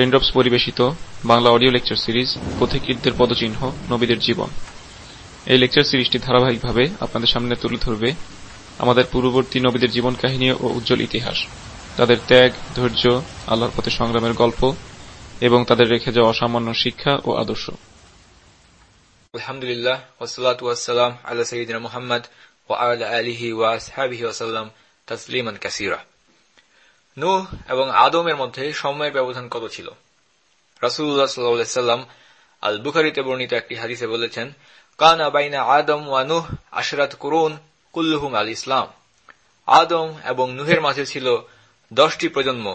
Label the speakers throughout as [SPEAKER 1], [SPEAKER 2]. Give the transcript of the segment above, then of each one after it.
[SPEAKER 1] raindrops পরিবেশিত বাংলা audio lecture series পথিকৃতদের পদচিহ্ন নবীদের জীবন এই লেকচার সিরিজটি ধারাবাহিকভাবে আপনাদের সামনে তুলে ধরবে আমাদের পূর্ববর্তী নবীদের জীবন কাহিনী ও উজ্জ্বল ইতিহাস তাদের ত্যাগ ধৈর্য আল্লাহর পথে সংগ্রামের গল্প এবং তাদের রেখে যাওয়া অসামান্য শিক্ষা ও আদর্শ আলহামদুলিল্লাহ ওসলাত সঈদিন মোহাম্মদ ও ওয়াসাল্লাম নুহ এবং আদমের মধ্যে সময়ের ব্যবধান কত ছিল রাসুল্লাহ সাল্লাম আল বুখারিতে বর্ণিত একটি হাদিসে বলেছেন কান আবাইনা আদম ওয়া নুহ আশরাত করুন কুল্লুহুম আল ইসলাম আদম এবং নুহের মাঝে ছিল দশটি প্রজন্ম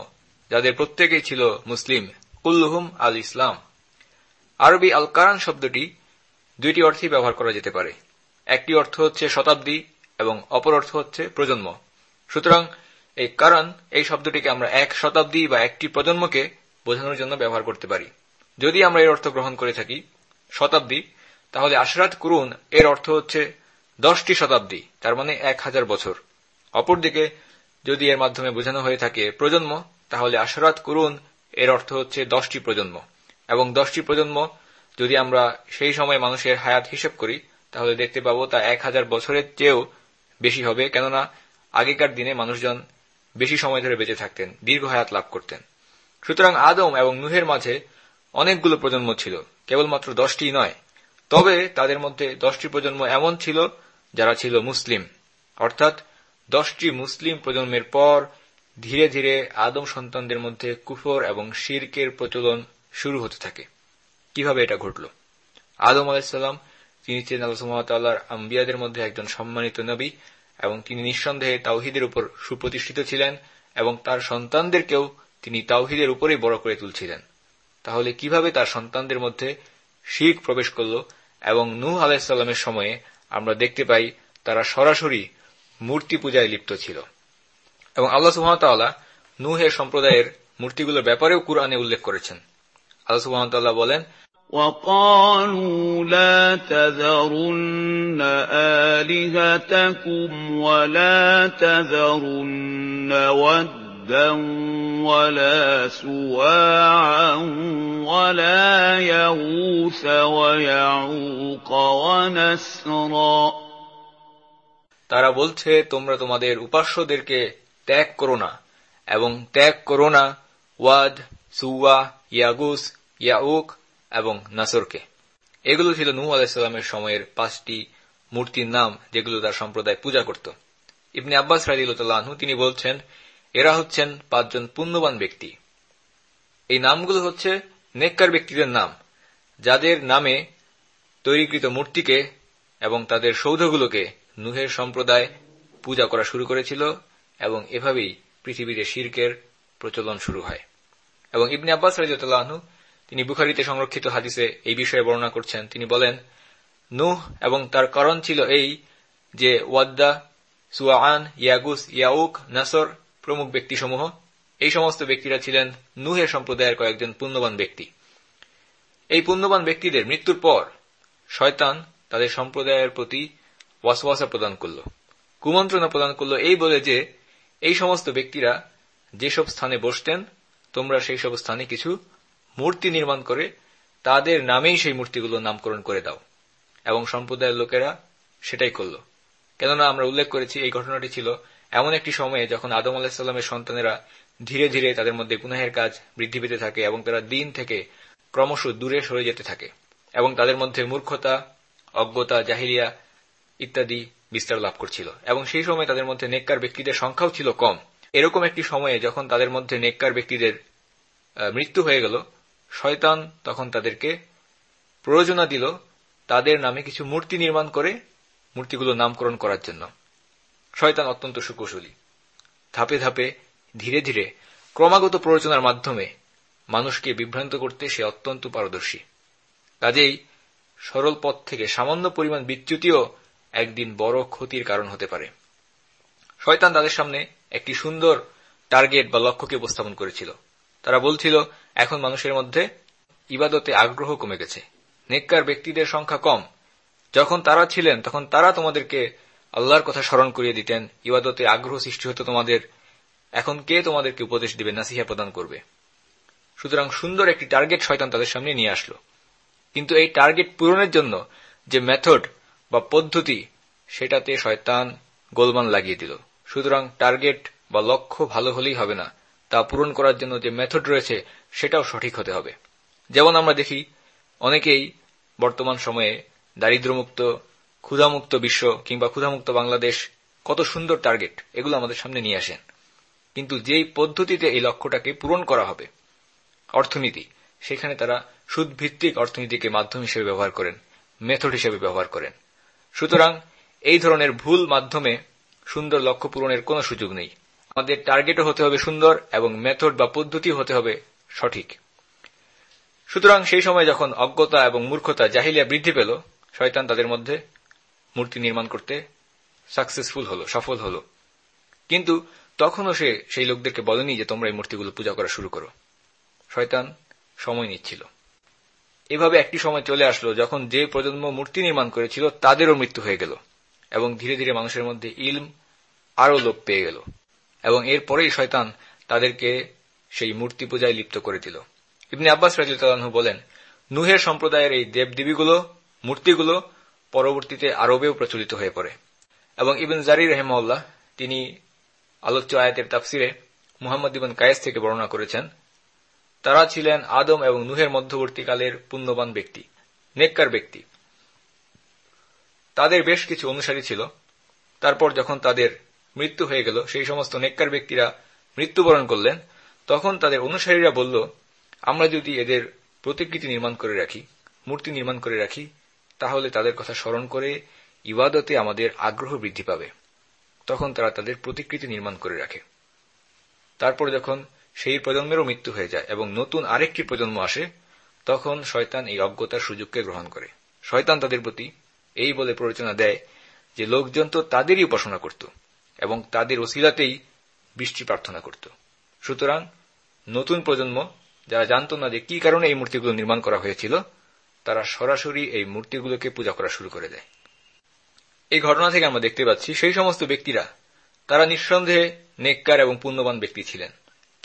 [SPEAKER 1] যাদের প্রত্যেকেই ছিল মুসলিম কুল্লুহুম আল ইসলাম আরবি আল কারান শব্দটি দুইটি অর্থেই ব্যবহার করা যেতে পারে একটি অর্থ হচ্ছে শতাব্দী এবং অপর অর্থ হচ্ছে প্রজন্ম সুতরাং এই কারণ এই শব্দটিকে আমরা এক শতাব্দী বা একটি প্রজন্মকে বোঝানোর জন্য ব্যবহার করতে পারি যদি আমরা এর অর্থ গ্রহণ করে থাকি শতাব্দী তাহলে আশরাত করুন এর অর্থ হচ্ছে দশটি শতাব্দী তার মানে এক হাজার বছর অপরদিকে যদি এর মাধ্যমে বোঝানো হয়ে থাকে প্রজন্ম তাহলে আশরাত করুন এর অর্থ হচ্ছে দশটি প্রজন্ম এবং দশটি প্রজন্ম যদি আমরা সেই সময় মানুষের হায়াত হিসেব করি তাহলে দেখতে পাবো তা এক হাজার বছরের চেয়েও বেশি হবে কেননা আগেকার দিনে মানুষজন বেশি সময় ধরে বেঁচে থাকতেন দীর্ঘ হায়াত লাভ করতেন সুতরাং আদম এবং নুহের মাঝে অনেকগুলো প্রজন্ম ছিল কেবলমাত্র দশটি নয় তবে তাদের মধ্যে দশটি প্রজন্ম এমন ছিল যারা ছিল মুসলিম অর্থাৎ দশটি মুসলিম প্রজন্মের পর ধীরে ধীরে আদম সন্তানদের মধ্যে কুফর এবং শির্কের প্রচলন শুরু হতে থাকে কিভাবে এটা ঘটল আদম আলাইসাল্লাম তিনি ছিলেন আল্লাহ আম্বিয়াদের মধ্যে একজন সম্মানিত নবী এবং তিনি নিঃসন্দেহে তাওহিদের উপর সুপ্রতিষ্ঠিত ছিলেন এবং তার সন্তানদেরকেও তিনি তাওহিদের উপরেই বড় করে তুলছিলেন তাহলে কিভাবে তার সন্তানদের মধ্যে শিখ প্রবেশ করল এবং নূহ আলাইসাল্লামের সময়ে আমরা দেখতে পাই তারা সরাসরি মূর্তি পূজায় লিপ্ত ছিল এবং আল্লাহ সুহামতাল্লাহ নুহের সম্প্রদায়ের মূর্তিগুলোর ব্যাপারেও কুরআনে উল্লেখ করেছেন আল্লাহ সুহামতাল্লাহ বলেন
[SPEAKER 2] وَقَالُوا لَا تَذَرُنَّ آلِهَتَكُمْ وَلَا تَذَرُنَّ وَدًّا وَلَا سُوَاعًا وَلَا يَغُوثَ
[SPEAKER 1] وَيَعُوقَ وَنَسْرًا তারা বলছে তোমরা তোমাদের উপাস্যদেরকে ত্যাগ করো না এবং ত্যাগ করো না ওয়াদ সুয়া ইয়াগুস ইয়াউক এবং নাসরকে এগুলো ছিল নু আলাহিসাল্লামের সময়ের পাঁচটি মূর্তির নাম যেগুলো তার সম্প্রদায় পূজা করত ইবনে আব্বাস রাজিউল্লাহ তিনি বলছেন এরা হচ্ছেন পাঁচজন পুণ্যবান ব্যক্তি এই নামগুলো হচ্ছে নেককার ব্যক্তিদের নাম যাদের নামে তৈরিকৃত মূর্তিকে এবং তাদের সৌধগুলোকে নুহের সম্প্রদায় পূজা করা শুরু করেছিল এবং এভাবেই পৃথিবীতে শির্কের প্রচলন শুরু হয় এবং ইবনে আব্বাস রাজিউল্লাহ তিনি বুখারিতে সংরক্ষিত হাদিসে এই বিষয়ে বর্ণনা করছেন তিনি বলেন নুহ এবং তার কারণ ছিল এই যে ওয়াদ্দা সুয়ান ইয়াগুস ইয়াউক নাসর প্রমুখ ব্যক্তিসমূহ এই সমস্ত ব্যক্তিরা ছিলেন নুহের সম্প্রদায়ের কয়েকজন পুণ্যবান ব্যক্তি এই পুণ্যবান ব্যক্তিদের মৃত্যুর পর শয়তান তাদের সম্প্রদায়ের প্রতি ওয়াসওয়াসা প্রদান করল কুমন্ত্রণা প্রদান করল এই বলে যে এই সমস্ত ব্যক্তিরা যেসব স্থানে বসতেন তোমরা সেই সব স্থানে কিছু মূর্তি নির্মাণ করে তাদের নামেই সেই মূর্তিগুলো নামকরণ করে দাও এবং সম্প্রদায়ের লোকেরা সেটাই করল কেননা আমরা উল্লেখ করেছি এই ঘটনাটি ছিল এমন একটি সময়ে যখন আদম আলাহিসাল্লামের সন্তানেরা ধীরে ধীরে তাদের মধ্যে গুনাহের কাজ বৃদ্ধি পেতে থাকে এবং তারা দিন থেকে ক্রমশ দূরে সরে যেতে থাকে এবং তাদের মধ্যে মূর্খতা অজ্ঞতা জাহিরিয়া ইত্যাদি বিস্তার লাভ করছিল এবং সেই সময় তাদের মধ্যে নেককার ব্যক্তিদের সংখ্যাও ছিল কম এরকম একটি সময়ে যখন তাদের মধ্যে নেককার ব্যক্তিদের মৃত্যু হয়ে গেল শয়তান তখন তাদেরকে প্রযোজনা দিল তাদের নামে কিছু মূর্তি নির্মাণ করে মূর্তিগুলো নামকরণ করার জন্য শয়তান অত্যন্ত সুকৌশলী ধাপে ধাপে ধীরে ধীরে ক্রমাগত প্রযোজনার মাধ্যমে মানুষকে বিভ্রান্ত করতে সে অত্যন্ত পারদর্শী কাজেই সরল পথ থেকে সামান্য পরিমাণ বিচ্যুতিও একদিন বড় ক্ষতির কারণ হতে পারে শয়তান তাদের সামনে একটি সুন্দর টার্গেট বা লক্ষ্যকে উপস্থাপন করেছিল তারা বলছিল এখন মানুষের মধ্যে ইবাদতে আগ্রহ কমে গেছে নেককার ব্যক্তিদের সংখ্যা কম যখন তারা ছিলেন তখন তারা তোমাদেরকে আল্লাহর কথা স্মরণ করিয়ে দিতেন ইবাদতে আগ্রহ সৃষ্টি হতো তোমাদের এখন কে তোমাদেরকে উপদেশ দিবে নাসিহা প্রদান করবে সুতরাং সুন্দর একটি টার্গেট শয়তান তাদের সামনে নিয়ে আসলো কিন্তু এই টার্গেট পূরণের জন্য যে মেথড বা পদ্ধতি সেটাতে শয়তান গোলমান লাগিয়ে দিল সুতরাং টার্গেট বা লক্ষ্য ভালো হলেই হবে না তা পূরণ করার জন্য যে মেথড রয়েছে সেটাও সঠিক হতে হবে যেমন আমরা দেখি অনেকেই বর্তমান সময়ে দারিদ্রমুক্ত ক্ষুধামুক্ত বিশ্ব কিংবা ক্ষুধামুক্ত বাংলাদেশ কত সুন্দর টার্গেট এগুলো আমাদের সামনে নিয়ে আসেন কিন্তু যেই পদ্ধতিতে এই লক্ষ্যটাকে পূরণ করা হবে অর্থনীতি সেখানে তারা সুদভিত্তিক অর্থনীতিকে মাধ্যম হিসেবে ব্যবহার করেন মেথড হিসেবে ব্যবহার করেন সুতরাং এই ধরনের ভুল মাধ্যমে সুন্দর লক্ষ্য পূরণের কোনো সুযোগ নেই আমাদের টার্গেটও হতে হবে সুন্দর এবং মেথড বা পদ্ধতি হতে হবে সঠিক সুতরাং সেই সময় যখন অজ্ঞতা এবং মূর্খতা জাহিলিয়া বৃদ্ধি পেল শয়তান তাদের মধ্যে মূর্তি নির্মাণ করতে সাকসেসফুল হলো সফল হলো কিন্তু তখনও সে সেই লোকদেরকে বলেনি যে তোমরা এই মূর্তিগুলো পূজা করা শুরু করো শয়তান সময় নিচ্ছিল এভাবে একটি সময় চলে আসলো যখন যে প্রজন্ম মূর্তি নির্মাণ করেছিল তাদেরও মৃত্যু হয়ে গেল এবং ধীরে ধীরে মানুষের মধ্যে ইলম আরও লোপ পেয়ে গেল এবং এরপরেই শয়তান তাদেরকে সেই মূর্তি পূজায় লিপ্ত করে দিল ইবনে আব্বাস রাজু বলেন নুহের সম্প্রদায়ের এই দেবদেবীগুলো মূর্তিগুলো পরবর্তীতে আরবেও প্রচলিত হয়ে পড়ে এবং ইবন জারি রহমাউল্লাহ তিনি আলোচ্য আয়াতের তাফসিরে মুহাম্মদ ইবন কায়েস থেকে বর্ণনা করেছেন তারা ছিলেন আদম এবং নুহের মধ্যবর্তীকালের পুণ্যবান ব্যক্তি নেককার ব্যক্তি তাদের বেশ কিছু অনুসারী ছিল তারপর যখন তাদের মৃত্যু হয়ে গেল সেই সমস্ত নেককার ব্যক্তিরা মৃত্যুবরণ করলেন তখন তাদের অনুসারীরা বলল আমরা যদি এদের প্রতিকৃতি নির্মাণ করে রাখি মূর্তি নির্মাণ করে রাখি তাহলে তাদের কথা স্মরণ করে ইবাদতে আমাদের আগ্রহ বৃদ্ধি পাবে তখন তারা তাদের প্রতিকৃতি নির্মাণ করে রাখে তারপর যখন সেই প্রজন্মেরও মৃত্যু হয়ে যায় এবং নতুন আরেকটি প্রজন্ম আসে তখন শয়তান এই অজ্ঞতার সুযোগকে গ্রহণ করে শয়তান তাদের প্রতি এই বলে প্ররোচনা দেয় যে লোকজন তো তাদেরই উপাসনা করত এবং তাদের ওসিলাতেই বৃষ্টি প্রার্থনা করত সুতরাং নতুন প্রজন্ম যারা জানত না যে কি কারণে এই মূর্তিগুলো নির্মাণ করা হয়েছিল তারা সরাসরি এই মূর্তিগুলোকে পূজা করা শুরু করে দেয় এই ঘটনা থেকে আমরা দেখতে পাচ্ছি সেই সমস্ত ব্যক্তিরা তারা নিঃসন্দেহে নেককার এবং পুণ্যবান ব্যক্তি ছিলেন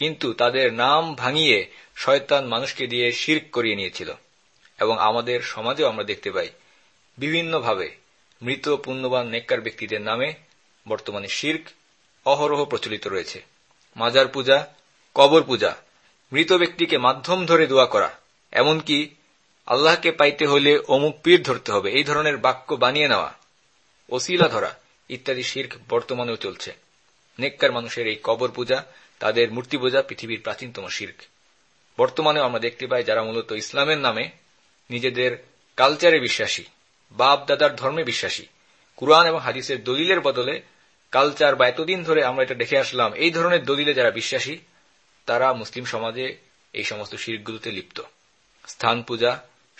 [SPEAKER 1] কিন্তু তাদের নাম ভাঙিয়ে শয়তান মানুষকে দিয়ে শির্ক করিয়ে নিয়েছিল এবং আমাদের সমাজেও আমরা দেখতে পাই বিভিন্নভাবে মৃত পুণ্যবান নেককার ব্যক্তিদের নামে বর্তমানে শির্ক অহরহ প্রচলিত রয়েছে মাজার পূজা কবর পূজা মৃত ব্যক্তিকে মাধ্যম ধরে দোয়া করা এমনকি আল্লাহকে পাইতে হলে অমুক পীর ধরতে হবে এই ধরনের বাক্য বানিয়ে নেওয়া ওসিলা ধরা ইত্যাদি শির্ক বর্তমানেও চলছে নেককার মানুষের এই কবর পূজা তাদের মূর্তি পূজা পৃথিবীর প্রাচীনতম শির্ক বর্তমানেও আমরা দেখতে পাই যারা মূলত ইসলামের নামে নিজেদের কালচারে বিশ্বাসী বাপ দাদার ধর্মে বিশ্বাসী কুরআন এবং হাদিসের দলিলের বদলে কালচার বা এতদিন ধরে আমরা এটা দেখে আসলাম এই ধরনের দলিলে যারা বিশ্বাসী তারা মুসলিম সমাজে এই সমস্ত শিরগুলোতে লিপ্ত স্থান পূজা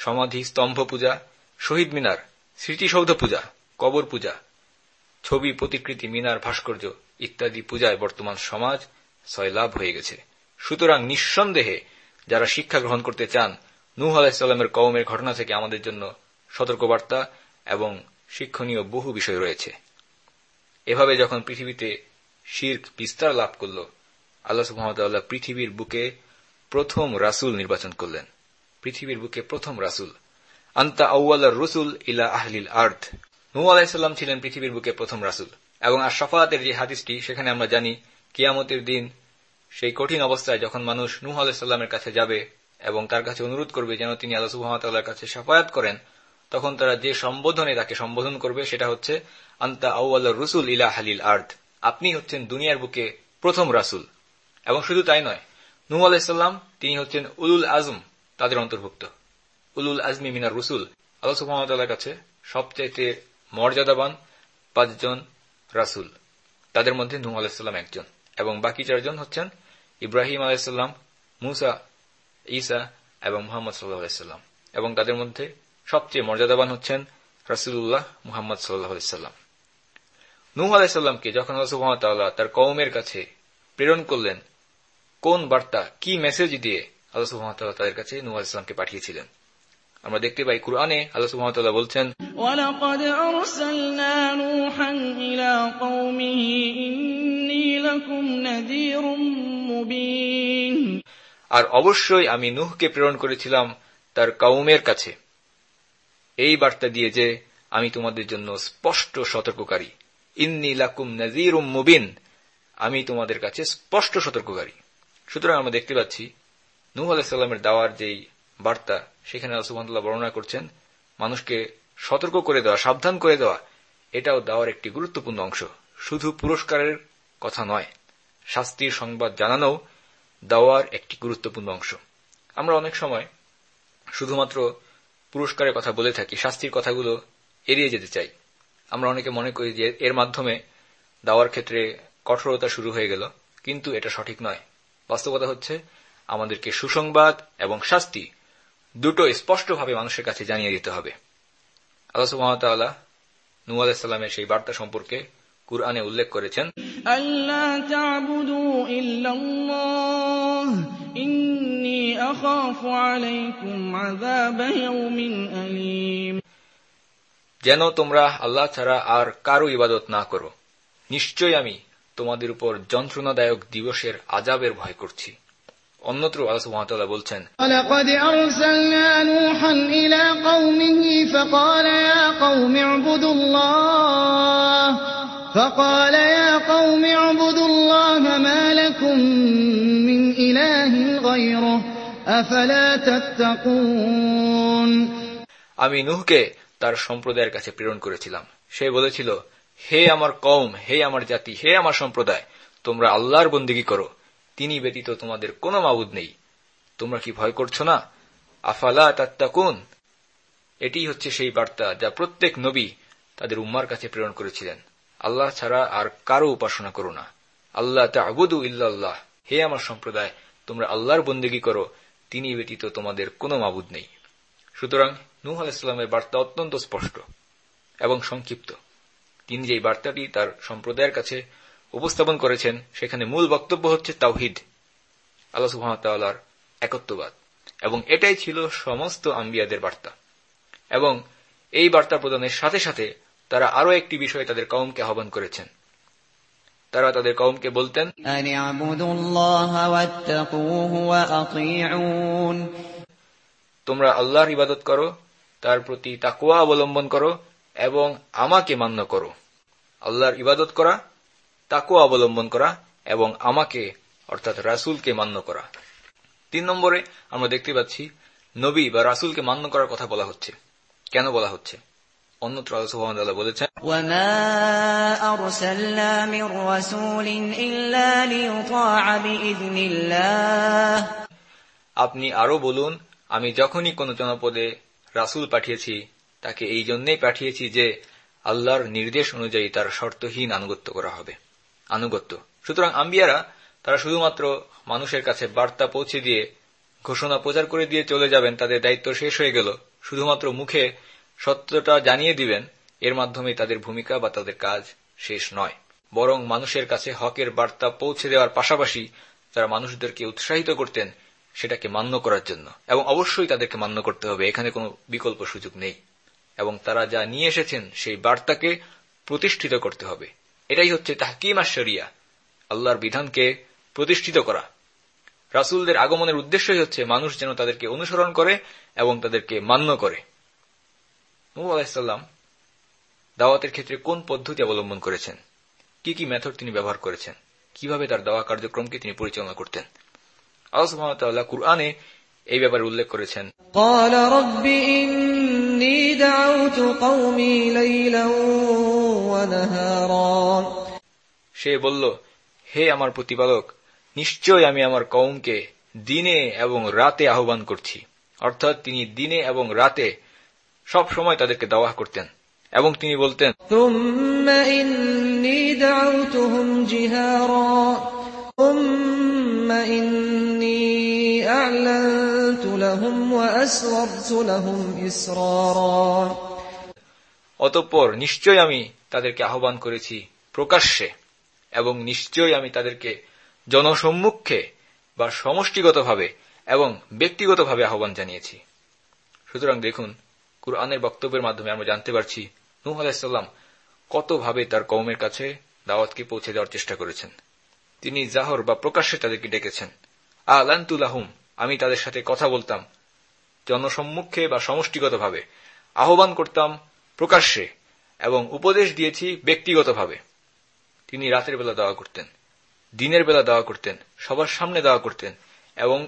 [SPEAKER 1] সমাধি স্তম্ভ পূজা শহীদ মিনার স্মৃতিসৌধ পূজা কবর পূজা ছবি প্রতিকৃতি মিনার ভাস্কর্য ইত্যাদি পূজায় বর্তমান সমাজ সয়লাভ হয়ে গেছে সুতরাং নিঃসন্দেহে যারা শিক্ষা গ্রহণ করতে চান নূহ আলাহিসাল্লামের কওমের ঘটনা থেকে আমাদের জন্য সতর্কবার্তা এবং শিক্ষণীয় বহু বিষয় রয়েছে এভাবে যখন পৃথিবীতে শির্ক বিস্তার লাভ করল আল্লাহ মোহাম্মদাল্লাহ পৃথিবীর বুকে প্রথম রাসুল নির্বাচন করলেন পৃথিবীর বুকে প্রথম রাসুল আন্তা আউ্লার রসুল ইলা আহলিল আর্থ নু আলাহিসাল্লাম ছিলেন পৃথিবীর বুকে প্রথম রাসুল এবং আর সফাতের যে হাদিসটি সেখানে আমরা জানি কিয়ামতের দিন সেই কঠিন অবস্থায় যখন মানুষ নুহ আলাহিসাল্লামের কাছে যাবে এবং তার কাছে অনুরোধ করবে যেন তিনি আল্লাহ সুহামতাল্লাহর কাছে সাফায়াত করেন তখন তারা যে সম্বোধনে তাকে সম্বোধন করবে সেটা হচ্ছে আন্তা আউ্ল রসুল ইলা হালিল আর্থ আপনি হচ্ছেন দুনিয়ার বুকে প্রথম রাসুল এবং শুধু তাই নয় নূ আলাইসাল্লাম তিনি হচ্ছেন উলুল আজম তাদের অন্তর্ভুক্ত উলুল আজমি মিনার রসুল আল্লাহ কাছে সবচাইতে মর্যাদাবান পাঁচজন রাসুল তাদের মধ্যে নূ আলাইসাল্লাম একজন এবং বাকি চারজন হচ্ছেন ইব্রাহিম আলাইসাল্লাম মুসা ইসা এবং মোহাম্মদ সাল্লাহ আলাইসাল্লাম এবং তাদের মধ্যে সবচেয়ে মর্যাদাবান হচ্ছেন রাসুল্লাহ মুহাম্মদ সাল্লাহ সাল্লাম নূহ আলাইসাল্লামকে যখন আল্লাহ তার কৌমের কাছে প্রেরণ করলেন কোন বার্তা কি মেসেজ দিয়ে আল্লাহ সুহামতাল্লাহ তাদের কাছে নুহ আলাইসাল্লামকে পাঠিয়েছিলেন আমরা দেখতে পাই কুরআনে আল্লাহ সুহামতাল্লাহ বলছেন আর অবশ্যই আমি নুহকে প্রেরণ করেছিলাম তার কাউমের কাছে এই বার্তা দিয়ে যে আমি তোমাদের জন্য স্পষ্ট সতর্ককারী ইন্নি লাকুম নাজির মুবিন আমি তোমাদের কাছে স্পষ্ট সতর্ককারী সুতরাং আমরা দেখতে পাচ্ছি নু আলাহিসাল্লামের দাওয়ার যেই বার্তা সেখানে আলসুবান্দাল্লাহ বর্ণনা করছেন মানুষকে সতর্ক করে দেওয়া সাবধান করে দেওয়া এটাও দাওয়ার একটি গুরুত্বপূর্ণ অংশ শুধু পুরস্কারের কথা নয় শাস্তির সংবাদ জানানো দাওয়ার একটি গুরুত্বপূর্ণ অংশ আমরা অনেক সময় শুধুমাত্র পুরস্কারের কথা বলে থাকি শাস্তির কথাগুলো এড়িয়ে যেতে চাই আমরা অনেকে মনে করি যে এর মাধ্যমে দাওয়ার ক্ষেত্রে কঠোরতা শুরু হয়ে গেল কিন্তু এটা সঠিক নয় বাস্তবতা হচ্ছে আমাদেরকে সুসংবাদ এবং শাস্তি দুটো স্পষ্টভাবে মানুষের কাছে জানিয়ে দিতে হবে আল্লাহ সুবাহতাল্লাহ সেই বার্তা সম্পর্কে কুরআনে উল্লেখ করেছেন
[SPEAKER 3] إِنِّي أَخَافُ عَلَيْكُمْ عَذَابَ يَوْمٍ
[SPEAKER 1] أَلِيمٍ যেন তোমরা আল্লাহ ছাড়া আর কারো ইবাদত না করো নিশ্চয় আমি তোমাদের উপর যন্ত্রণাদায়ক দিবসের আজাবের ভয় করছি অন্যত্র আল্লাহ বলছেন
[SPEAKER 3] লাকাদ আরসালনা নূহান ইলা কওমিহি ফাকালা ইয়া غيره أفلا تتقون
[SPEAKER 1] আমি নুহকে তার সম্প্রদায়ের কাছে প্রেরণ করেছিলাম সে বলেছিল হে আমার কম হে আমার জাতি হে আমার সম্প্রদায় তোমরা আল্লাহর বন্দিগি করো তিনি ব্যতীত তোমাদের কোন মাবুদ নেই তোমরা কি ভয় করছো না আফালা তাত্তাকুন এটি হচ্ছে সেই বার্তা যা প্রত্যেক নবী তাদের উম্মার কাছে প্রেরণ করেছিলেন আল্লাহ ছাড়া আর কারো উপাসনা করো না আল্লাহ তা আবুদু ইল্লাহ হে আমার সম্প্রদায় তোমরা আল্লাহর বন্দেগী করো তিনি ব্যতীত তোমাদের কোনো মাবুদ নেই সুতরাং নূহ আলাইস্লামের বার্তা অত্যন্ত স্পষ্ট এবং সংক্ষিপ্ত তিনি যেই বার্তাটি তার সম্প্রদায়ের কাছে উপস্থাপন করেছেন সেখানে মূল বক্তব্য হচ্ছে তাওহিদ আল্লাহ সুহামতাল্লাহর একত্ববাদ এবং এটাই ছিল সমস্ত আম্বিয়াদের বার্তা এবং এই বার্তা প্রদানের সাথে সাথে তারা আরও একটি বিষয়ে তাদের কমকে আহ্বান করেছেন তারা তাদের কৌমকে বলতেন তোমরা আল্লাহর ইবাদত করো তার প্রতি তাকুয়া অবলম্বন করো এবং আমাকে মান্য করো আল্লাহর ইবাদত করা তাকুয়া অবলম্বন করা এবং আমাকে অর্থাৎ রাসুলকে মান্য করা তিন নম্বরে আমরা দেখতে পাচ্ছি নবী বা রাসুলকে মান্য করার কথা বলা হচ্ছে কেন বলা হচ্ছে অন্যত্র বলেছেন আপনি আরো বলুন আমি যখনই কোন জনপদে রাসুল পাঠিয়েছি তাকে এই জন্যই পাঠিয়েছি যে আল্লাহর নির্দেশ অনুযায়ী তার শর্তহীন আনুগত্য করা হবে আনুগত্য সুতরাং আম্বিয়ারা তারা শুধুমাত্র মানুষের কাছে বার্তা পৌঁছে দিয়ে ঘোষণা প্রচার করে দিয়ে চলে যাবেন তাদের দায়িত্ব শেষ হয়ে গেল শুধুমাত্র মুখে সত্যটা জানিয়ে দিবেন এর মাধ্যমে তাদের ভূমিকা বা তাদের কাজ শেষ নয় বরং মানুষের কাছে হকের বার্তা পৌঁছে দেওয়ার পাশাপাশি তারা মানুষদেরকে উৎসাহিত করতেন সেটাকে মান্য করার জন্য এবং অবশ্যই তাদেরকে মান্য করতে হবে এখানে কোনো বিকল্প সুযোগ নেই এবং তারা যা নিয়ে এসেছেন সেই বার্তাকে প্রতিষ্ঠিত করতে হবে এটাই হচ্ছে তাহকিম আর আল্লাহর বিধানকে প্রতিষ্ঠিত করা রাসুলদের আগমনের উদ্দেশ্যই হচ্ছে মানুষ যেন তাদেরকে অনুসরণ করে এবং তাদেরকে মান্য করে নূ আলাহিসাল্লাম দাওয়াতের ক্ষেত্রে কোন পদ্ধতি অবলম্বন করেছেন কি কি মেথড তিনি ব্যবহার করেছেন কিভাবে তার দাওয়া কার্যক্রমকে তিনি পরিচালনা করতেন আল্লাহ কুরআনে এই ব্যাপারে উল্লেখ করেছেন সে বলল হে আমার প্রতিপালক নিশ্চয় আমি আমার কৌমকে দিনে এবং রাতে আহ্বান করছি অর্থাৎ তিনি দিনে এবং রাতে সব সময় তাদেরকে দাওয়া করতেন এবং তিনি বলতেন অতঃপর নিশ্চয় আমি তাদেরকে আহ্বান করেছি প্রকাশ্যে এবং নিশ্চয়ই আমি তাদেরকে জনসম্মুখে বা সমষ্টিগতভাবে এবং ব্যক্তিগতভাবে আহ্বান জানিয়েছি সুতরাং দেখুন কুরআনের বক্তব্যের মাধ্যমে আমরা জানতে পারছি নূহ আলাহিসাল্লাম কতভাবে তার কৌমের কাছে দাওয়াতকে পৌঁছে দেওয়ার চেষ্টা করেছেন তিনি জাহর বা প্রকাশ্যে তাদেরকে ডেকেছেন আলান্তুলাহুম আমি তাদের সাথে কথা বলতাম জনসম্মুখে বা সমষ্টিগতভাবে আহ্বান করতাম প্রকাশ্যে এবং উপদেশ দিয়েছি ব্যক্তিগতভাবে তিনি রাতের বেলা দাওয়া করতেন দিনের বেলা দাওয়া করতেন সবার সামনে দাওয়া করতেন এবং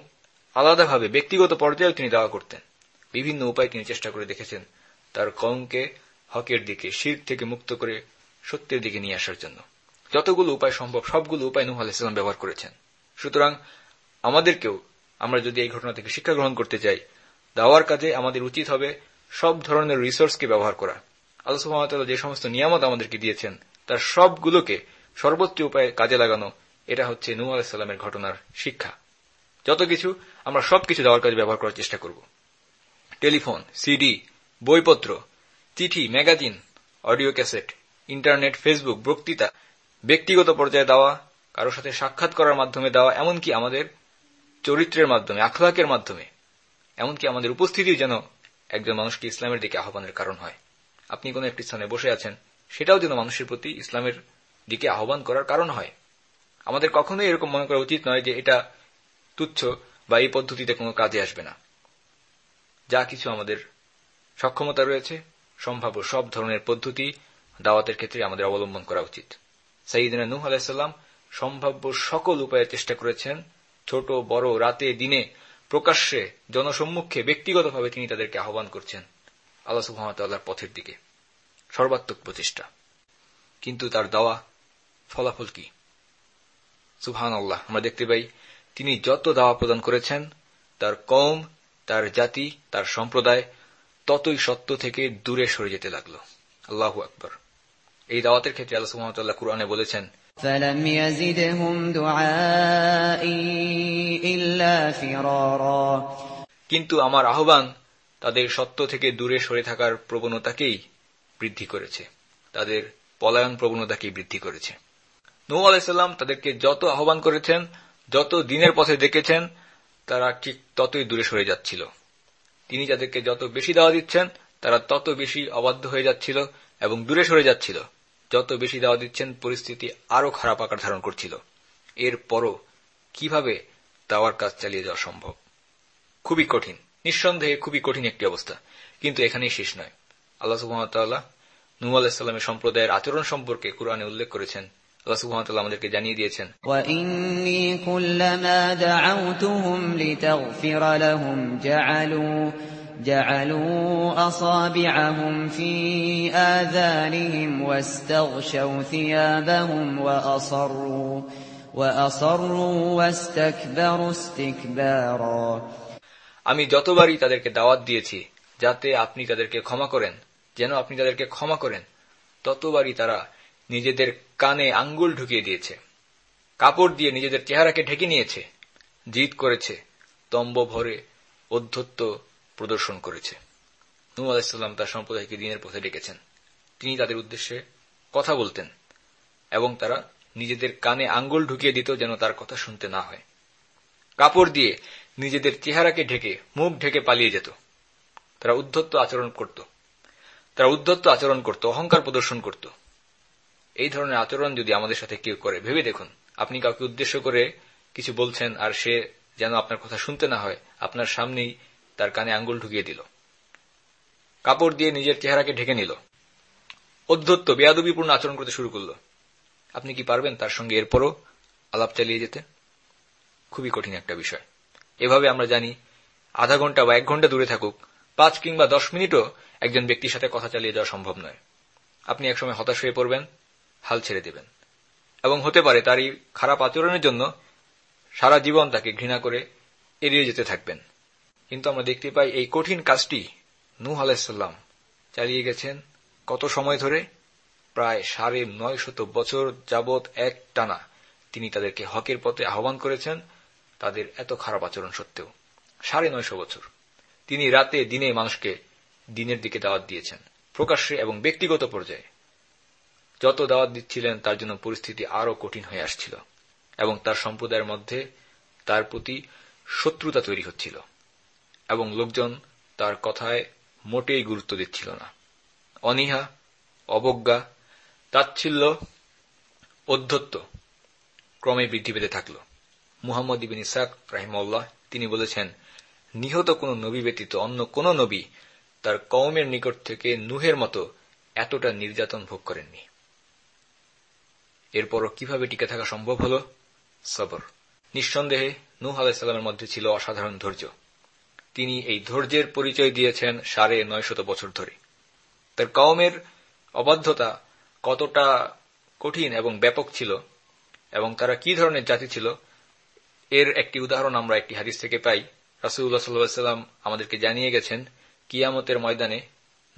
[SPEAKER 1] আলাদাভাবে ব্যক্তিগত পর্যায়েও তিনি দাওয়া করতেন বিভিন্ন উপায় তিনি চেষ্টা করে দেখেছেন তার কমকে হকের দিকে শির থেকে মুক্ত করে সত্যের দিকে নিয়ে আসার জন্য যতগুলো উপায় সম্ভব সবগুলো উপায় নুহ আলাহিসাম ব্যবহার করেছেন সুতরাং আমাদেরকেও আমরা যদি এই ঘটনা থেকে শিক্ষা গ্রহণ করতে চাই দাওয়ার কাজে আমাদের উচিত হবে সব ধরনের রিসোর্সকে ব্যবহার করা আলোচনা যে সমস্ত নিয়ামত আমাদেরকে দিয়েছেন তার সবগুলোকে সর্বোচ্চ উপায়ে কাজে লাগানো এটা হচ্ছে নু আলাহিসাল্লামের ঘটনার শিক্ষা যত কিছু আমরা সবকিছু দেওয়ার কাজে ব্যবহার করার চেষ্টা করব টেলিফোন সিডি বইপত্র চিঠি magazine audio cassette internet Facebook বক্তৃতা ব্যক্তিগত পর্যায়ে দেওয়া কারো সাথে সাক্ষাৎ করার মাধ্যমে দেওয়া এমনকি আমাদের চরিত্রের মাধ্যমে আখলাকের মাধ্যমে এমনকি আমাদের উপস্থিতিও যেন একজন মানুষকে ইসলামের দিকে আহ্বানের কারণ হয় আপনি কোন একটি স্থানে বসে আছেন সেটাও যেন মানুষের প্রতি ইসলামের দিকে আহ্বান করার কারণ হয় আমাদের কখনোই এরকম মনে করা উচিত নয় যে এটা তুচ্ছ বা এই পদ্ধতিতে কোনো কাজে আসবে না যা কিছু আমাদের সক্ষমতা রয়েছে সম্ভাব্য সব ধরনের পদ্ধতি দাওয়াতের ক্ষেত্রে আমাদের অবলম্বন করা উচিত সঈদিনা নুহ আলাহিসাল্লাম সম্ভাব্য সকল উপায়ে চেষ্টা করেছেন ছোট বড় রাতে দিনে প্রকাশ্যে জনসম্মুখে ব্যক্তিগতভাবে তিনি তাদেরকে আহ্বান করছেন আল্লাহ পথের দিকে সর্বাত্মক প্রচেষ্টা কিন্তু তার দাওয়া ফলাফল কি সুহান আল্লাহ আমরা দেখতে পাই তিনি যত দাওয়া প্রদান করেছেন তার কম তার জাতি তার সম্প্রদায় ততই সত্য থেকে দূরে সরে যেতে লাগল আল্লাহ আকবর এই দাওয়াতের ক্ষেত্রে আল্লাহ সুহামতাল্লাহ কুরআনে বলেছেন কিন্তু আমার আহ্বান তাদের সত্য থেকে দূরে সরে থাকার প্রবণতাকেই বৃদ্ধি করেছে তাদের পলায়ন প্রবণতাকেই বৃদ্ধি করেছে নৌ আলাইসাল্লাম তাদেরকে যত আহ্বান করেছেন যত দিনের পথে দেখেছেন তারা ঠিক ততই দূরে সরে যাচ্ছিল তিনি যাদেরকে যত বেশি দেওয়া দিচ্ছেন তারা তত বেশি অবাধ্য হয়ে যাচ্ছিল এবং দূরে সরে যাচ্ছিল যত বেশি দেওয়া দিচ্ছেন পরিস্থিতি আরও খারাপ আকার ধারণ করছিল এর পরও কিভাবে দাওয়ার কাজ চালিয়ে যাওয়া সম্ভব খুবই কঠিন নিঃসন্দেহে খুবই কঠিন একটি অবস্থা কিন্তু এখানেই শেষ নয় আল্লাহ সুহামতাল্লাহ নু সম্প্রদায়ের আচরণ সম্পর্কে কোরআনে উল্লেখ করেছেন আমাদেরকে জানিয়ে দিয়েছেন আমি যতবারই তাদেরকে দাওয়াত দিয়েছি যাতে আপনি তাদেরকে ক্ষমা করেন যেন আপনি তাদেরকে ক্ষমা করেন ততবারই তারা নিজেদের কানে আঙ্গুল ঢুকিয়ে দিয়েছে কাপড় দিয়ে নিজেদের চেহারাকে ঢেকে নিয়েছে জিদ করেছে তম্ব ভরে অধ্যত্ত প্রদর্শন করেছে নু আলাইসাল্লাম তার সম্প্রদায়কে দিনের পথে ডেকেছেন তিনি তাদের উদ্দেশ্যে কথা বলতেন এবং তারা নিজেদের কানে আঙ্গুল ঢুকিয়ে দিত যেন তার কথা শুনতে না হয় কাপড় দিয়ে নিজেদের চেহারাকে ঢেকে মুখ ঢেকে পালিয়ে যেত তারা উদ্ধত্ত আচরণ করত তারা উদ্ধত্ত আচরণ করত অহংকার প্রদর্শন করত এই ধরনের আচরণ যদি আমাদের সাথে কেউ করে ভেবে দেখুন আপনি কাউকে উদ্দেশ্য করে কিছু বলছেন আর সে যেন আপনার কথা শুনতে না হয় আপনার সামনেই তার কানে আঙ্গুল ঢুকিয়ে দিল কাপড় দিয়ে নিজের চেহারাকে ঢেকে নিল অধ্যত্ত বেয়াদবিপূর্ণ আচরণ করতে শুরু করল আপনি কি পারবেন তার সঙ্গে এরপরও আলাপ চালিয়ে যেতে খুবই কঠিন একটা বিষয় এভাবে আমরা জানি আধা ঘন্টা বা এক ঘন্টা দূরে থাকুক পাঁচ কিংবা দশ মিনিটও একজন ব্যক্তির সাথে কথা চালিয়ে যাওয়া সম্ভব নয় আপনি একসময় হতাশ হয়ে পড়বেন হাল ছেড়ে দেবেন এবং হতে পারে তার এই খারাপ আচরণের জন্য সারা জীবন তাকে ঘৃণা করে এড়িয়ে যেতে থাকবেন কিন্তু আমরা দেখতে পাই এই কঠিন কাজটি নূহ আলাহিসাল্লাম চালিয়ে গেছেন কত সময় ধরে প্রায় সাড়ে নয় শত বছর যাবৎ এক টানা তিনি তাদেরকে হকের পথে আহ্বান করেছেন তাদের এত খারাপ আচরণ সত্ত্বেও সাড়ে নয়শো বছর তিনি রাতে দিনে মানুষকে দিনের দিকে দাওয়াত দিয়েছেন প্রকাশ্যে এবং ব্যক্তিগত পর্যায়ে যত দাওয়াত দিচ্ছিলেন তার জন্য পরিস্থিতি আরও কঠিন হয়ে আসছিল এবং তার সম্প্রদায়ের মধ্যে তার প্রতি শত্রুতা তৈরি হচ্ছিল এবং লোকজন তার কথায় মোটেই গুরুত্ব দিচ্ছিল না অনিহা অবজ্ঞা তাচ্ছিল্য অধ্যত্ত ক্রমে বৃদ্ধি পেতে থাকল মুহাম্মদ ইবিন ইসাক রাহিমউল্লাহ তিনি বলেছেন নিহত কোনো নবী ব্যতীত অন্য কোন নবী তার কওমের নিকট থেকে নুহের মতো এতটা নির্যাতন ভোগ করেননি এরপরও কিভাবে টিকে থাকা সম্ভব হল সবর নিঃসন্দেহে নূ আলাইসাল্লামের মধ্যে ছিল অসাধারণ ধৈর্য তিনি এই ধৈর্যের পরিচয় দিয়েছেন সাড়ে নয়শত বছর ধরে তার কওমের অবাধ্যতা কতটা কঠিন এবং ব্যাপক ছিল এবং তারা কি ধরনের জাতি ছিল এর একটি উদাহরণ আমরা একটি হাদিস থেকে পাই রাসুল্লাহ সাল্লাম আমাদেরকে জানিয়ে গেছেন কিয়ামতের ময়দানে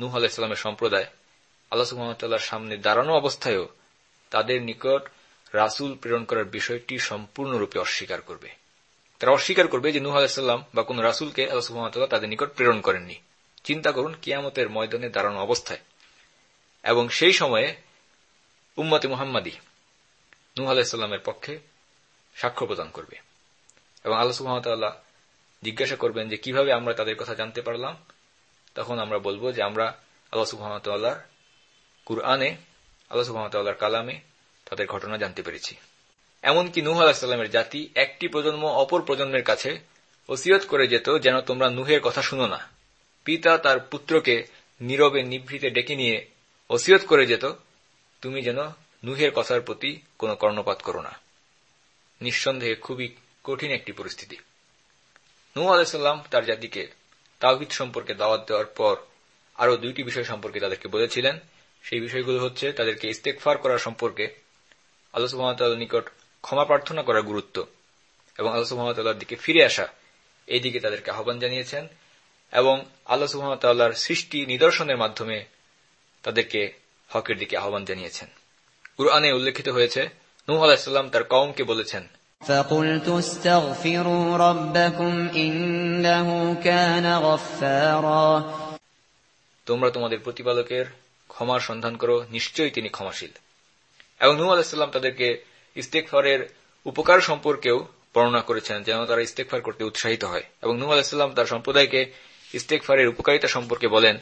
[SPEAKER 1] নূহ আলাইসাল্লামের সম্প্রদায় আল্লাহ সামনে দাঁড়ানো অবস্থায়ও তাদের নিকট রাসুল প্রেরণ করার বিষয়টি সম্পূর্ণরূপে অস্বীকার করবে তারা অস্বীকার করবে যে নুহ আলাহিসাল্লাম বা কোন রাসুলকে আল্লাহ তাদের নিকট প্রেরণ করেননি চিন্তা করুন কিয়ামতের ময়দানে দাঁড়ানো অবস্থায় এবং সেই সময়ে উম্মতে মোহাম্মাদি নুহ আলাহিসাল্লামের পক্ষে সাক্ষ্য প্রদান করবে এবং আল্লাহ সুহামতাল্লাহ জিজ্ঞাসা করবেন যে কিভাবে আমরা তাদের কথা জানতে পারলাম তখন আমরা বলব যে আমরা আল্লাহ মহামতাল্লাহ কুরআনে আল্লাহ সুহামতাল্লাহর কালামে তাদের ঘটনা জানতে পেরেছি এমনকি নুহ আলাহিসাল্লামের জাতি একটি প্রজন্ম অপর প্রজন্মের কাছে ওসিয়ত করে যেত যেন তোমরা নুহের কথা শুনো না পিতা তার পুত্রকে নীরবে নিভৃতে ডেকে নিয়ে ওসিয়ত করে যেত তুমি যেন নুহের কথার প্রতি কোনো কর্ণপাত করো না নিঃসন্দেহে খুবই কঠিন একটি পরিস্থিতি নুহ আলাহিসাল্লাম তার জাতিকে তাওহিদ সম্পর্কে দাওয়াত দেওয়ার পর আরও দুইটি বিষয় সম্পর্কে তাদেরকে বলেছিলেন সেই বিষয়গুলো হচ্ছে তাদেরকে ইস্তেকফার করার সম্পর্কে আল্লাহ সুহামতাল্লাহ নিকট ক্ষমা প্রার্থনা করার গুরুত্ব এবং আল্লাহ সুহামতাল্লাহর দিকে ফিরে আসা এই দিকে তাদেরকে আহ্বান জানিয়েছেন এবং আল্লাহ সুহামতাল্লাহর সৃষ্টি নিদর্শনের মাধ্যমে তাদেরকে হকের দিকে আহ্বান জানিয়েছেন কুরআনে উল্লেখিত হয়েছে নুহ আলাহিসাল্লাম তার কমকে বলেছেন তোমরা তোমাদের প্রতিপালকের ক্ষমার সন্ধান করো নিশ্চয়ই তিনি ক্ষমাশীল এবং নু আলাহিসাল্লাম তাদেরকে ইস্তেকফারের উপকার সম্পর্কেও বর্ণনা করেছেন যেন তারা ইস্তেকফার করতে উৎসাহিত হয় এবং নু আলাহিসাল্লাম তার সম্প্রদায়কে ইস্তেকফারের উপকারিতা সম্পর্কে বলেন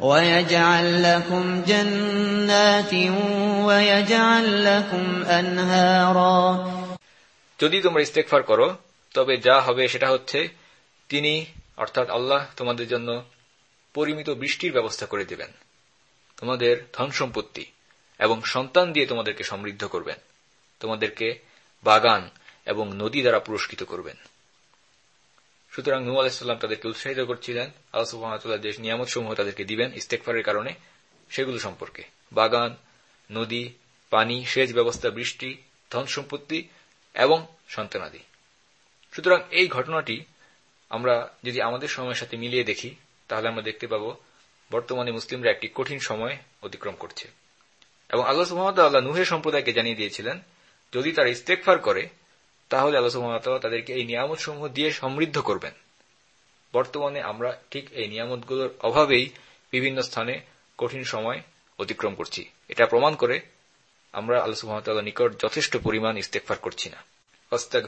[SPEAKER 4] ويجعل لكم جنات ويجعل لكم
[SPEAKER 1] যদি তোমরা ইস্তেকফার করো তবে যা হবে সেটা হচ্ছে তিনি অর্থাৎ আল্লাহ তোমাদের জন্য পরিমিত বৃষ্টির ব্যবস্থা করে দেবেন তোমাদের ধন সম্পত্তি এবং সন্তান দিয়ে তোমাদেরকে সমৃদ্ধ করবেন তোমাদেরকে বাগান এবং নদী দ্বারা পুরস্কৃত করবেন সুতরাং নু আলাহিসাল্লাম তাদেরকে উৎসাহিত করছিলেন আল্লাহ দেশ নিয়ামত সমূহ তাদেরকে দিবেন ইস্তেকফারের কারণে সেগুলো সম্পর্কে বাগান নদী পানি সেচ ব্যবস্থা বৃষ্টি ধন সম্পত্তি এবং সন্তানাদি সুতরাং এই ঘটনাটি আমরা যদি আমাদের সময়ের সাথে মিলিয়ে দেখি তাহলে আমরা দেখতে পাব বর্তমানে মুসলিমরা একটি কঠিন সময় অতিক্রম করছে এবং আল্লাহ সুহামতাল্লাহ নুহের সম্প্রদায়কে জানিয়ে দিয়েছিলেন যদি তারা ইস্তেকফার করে তাহলে আলোচনা তাদেরকে এই নিয়ামত সমূহ দিয়ে সমৃদ্ধ করবেন বর্তমানে আমরা ঠিক এই নিয়ামতগুলোর অভাবেই বিভিন্ন স্থানে কঠিন সময় অতিক্রম করছি এটা প্রমাণ করে আমরা আল্লাহ নিকট যথেষ্ট পরিমাণ ইস্তেকফার করছি না অস্তাক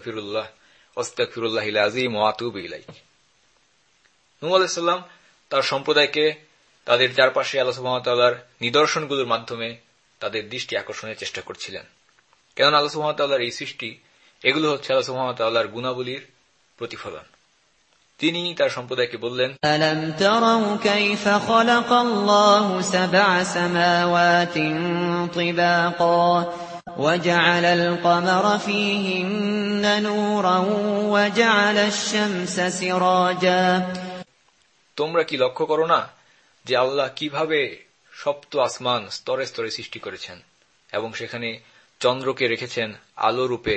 [SPEAKER 1] তার সম্প্রদায়কে তাদের চারপাশে আল্লাহ সুহামতাল্লাহর নিদর্শনগুলোর মাধ্যমে তাদের দৃষ্টি আকর্ষণের চেষ্টা করছিলেন কেননা আল্লাহ এই সৃষ্টি এগুলো হচ্ছে আল্লাহ আল্লাহর গুণাবলীর প্রতিফলন তিনি তার সম্প্রদায়কে বললেন তোমরা কি লক্ষ্য করো না যে আল্লাহ কিভাবে সপ্ত আসমান স্তরে স্তরে সৃষ্টি করেছেন এবং সেখানে চন্দ্রকে রেখেছেন আলো রূপে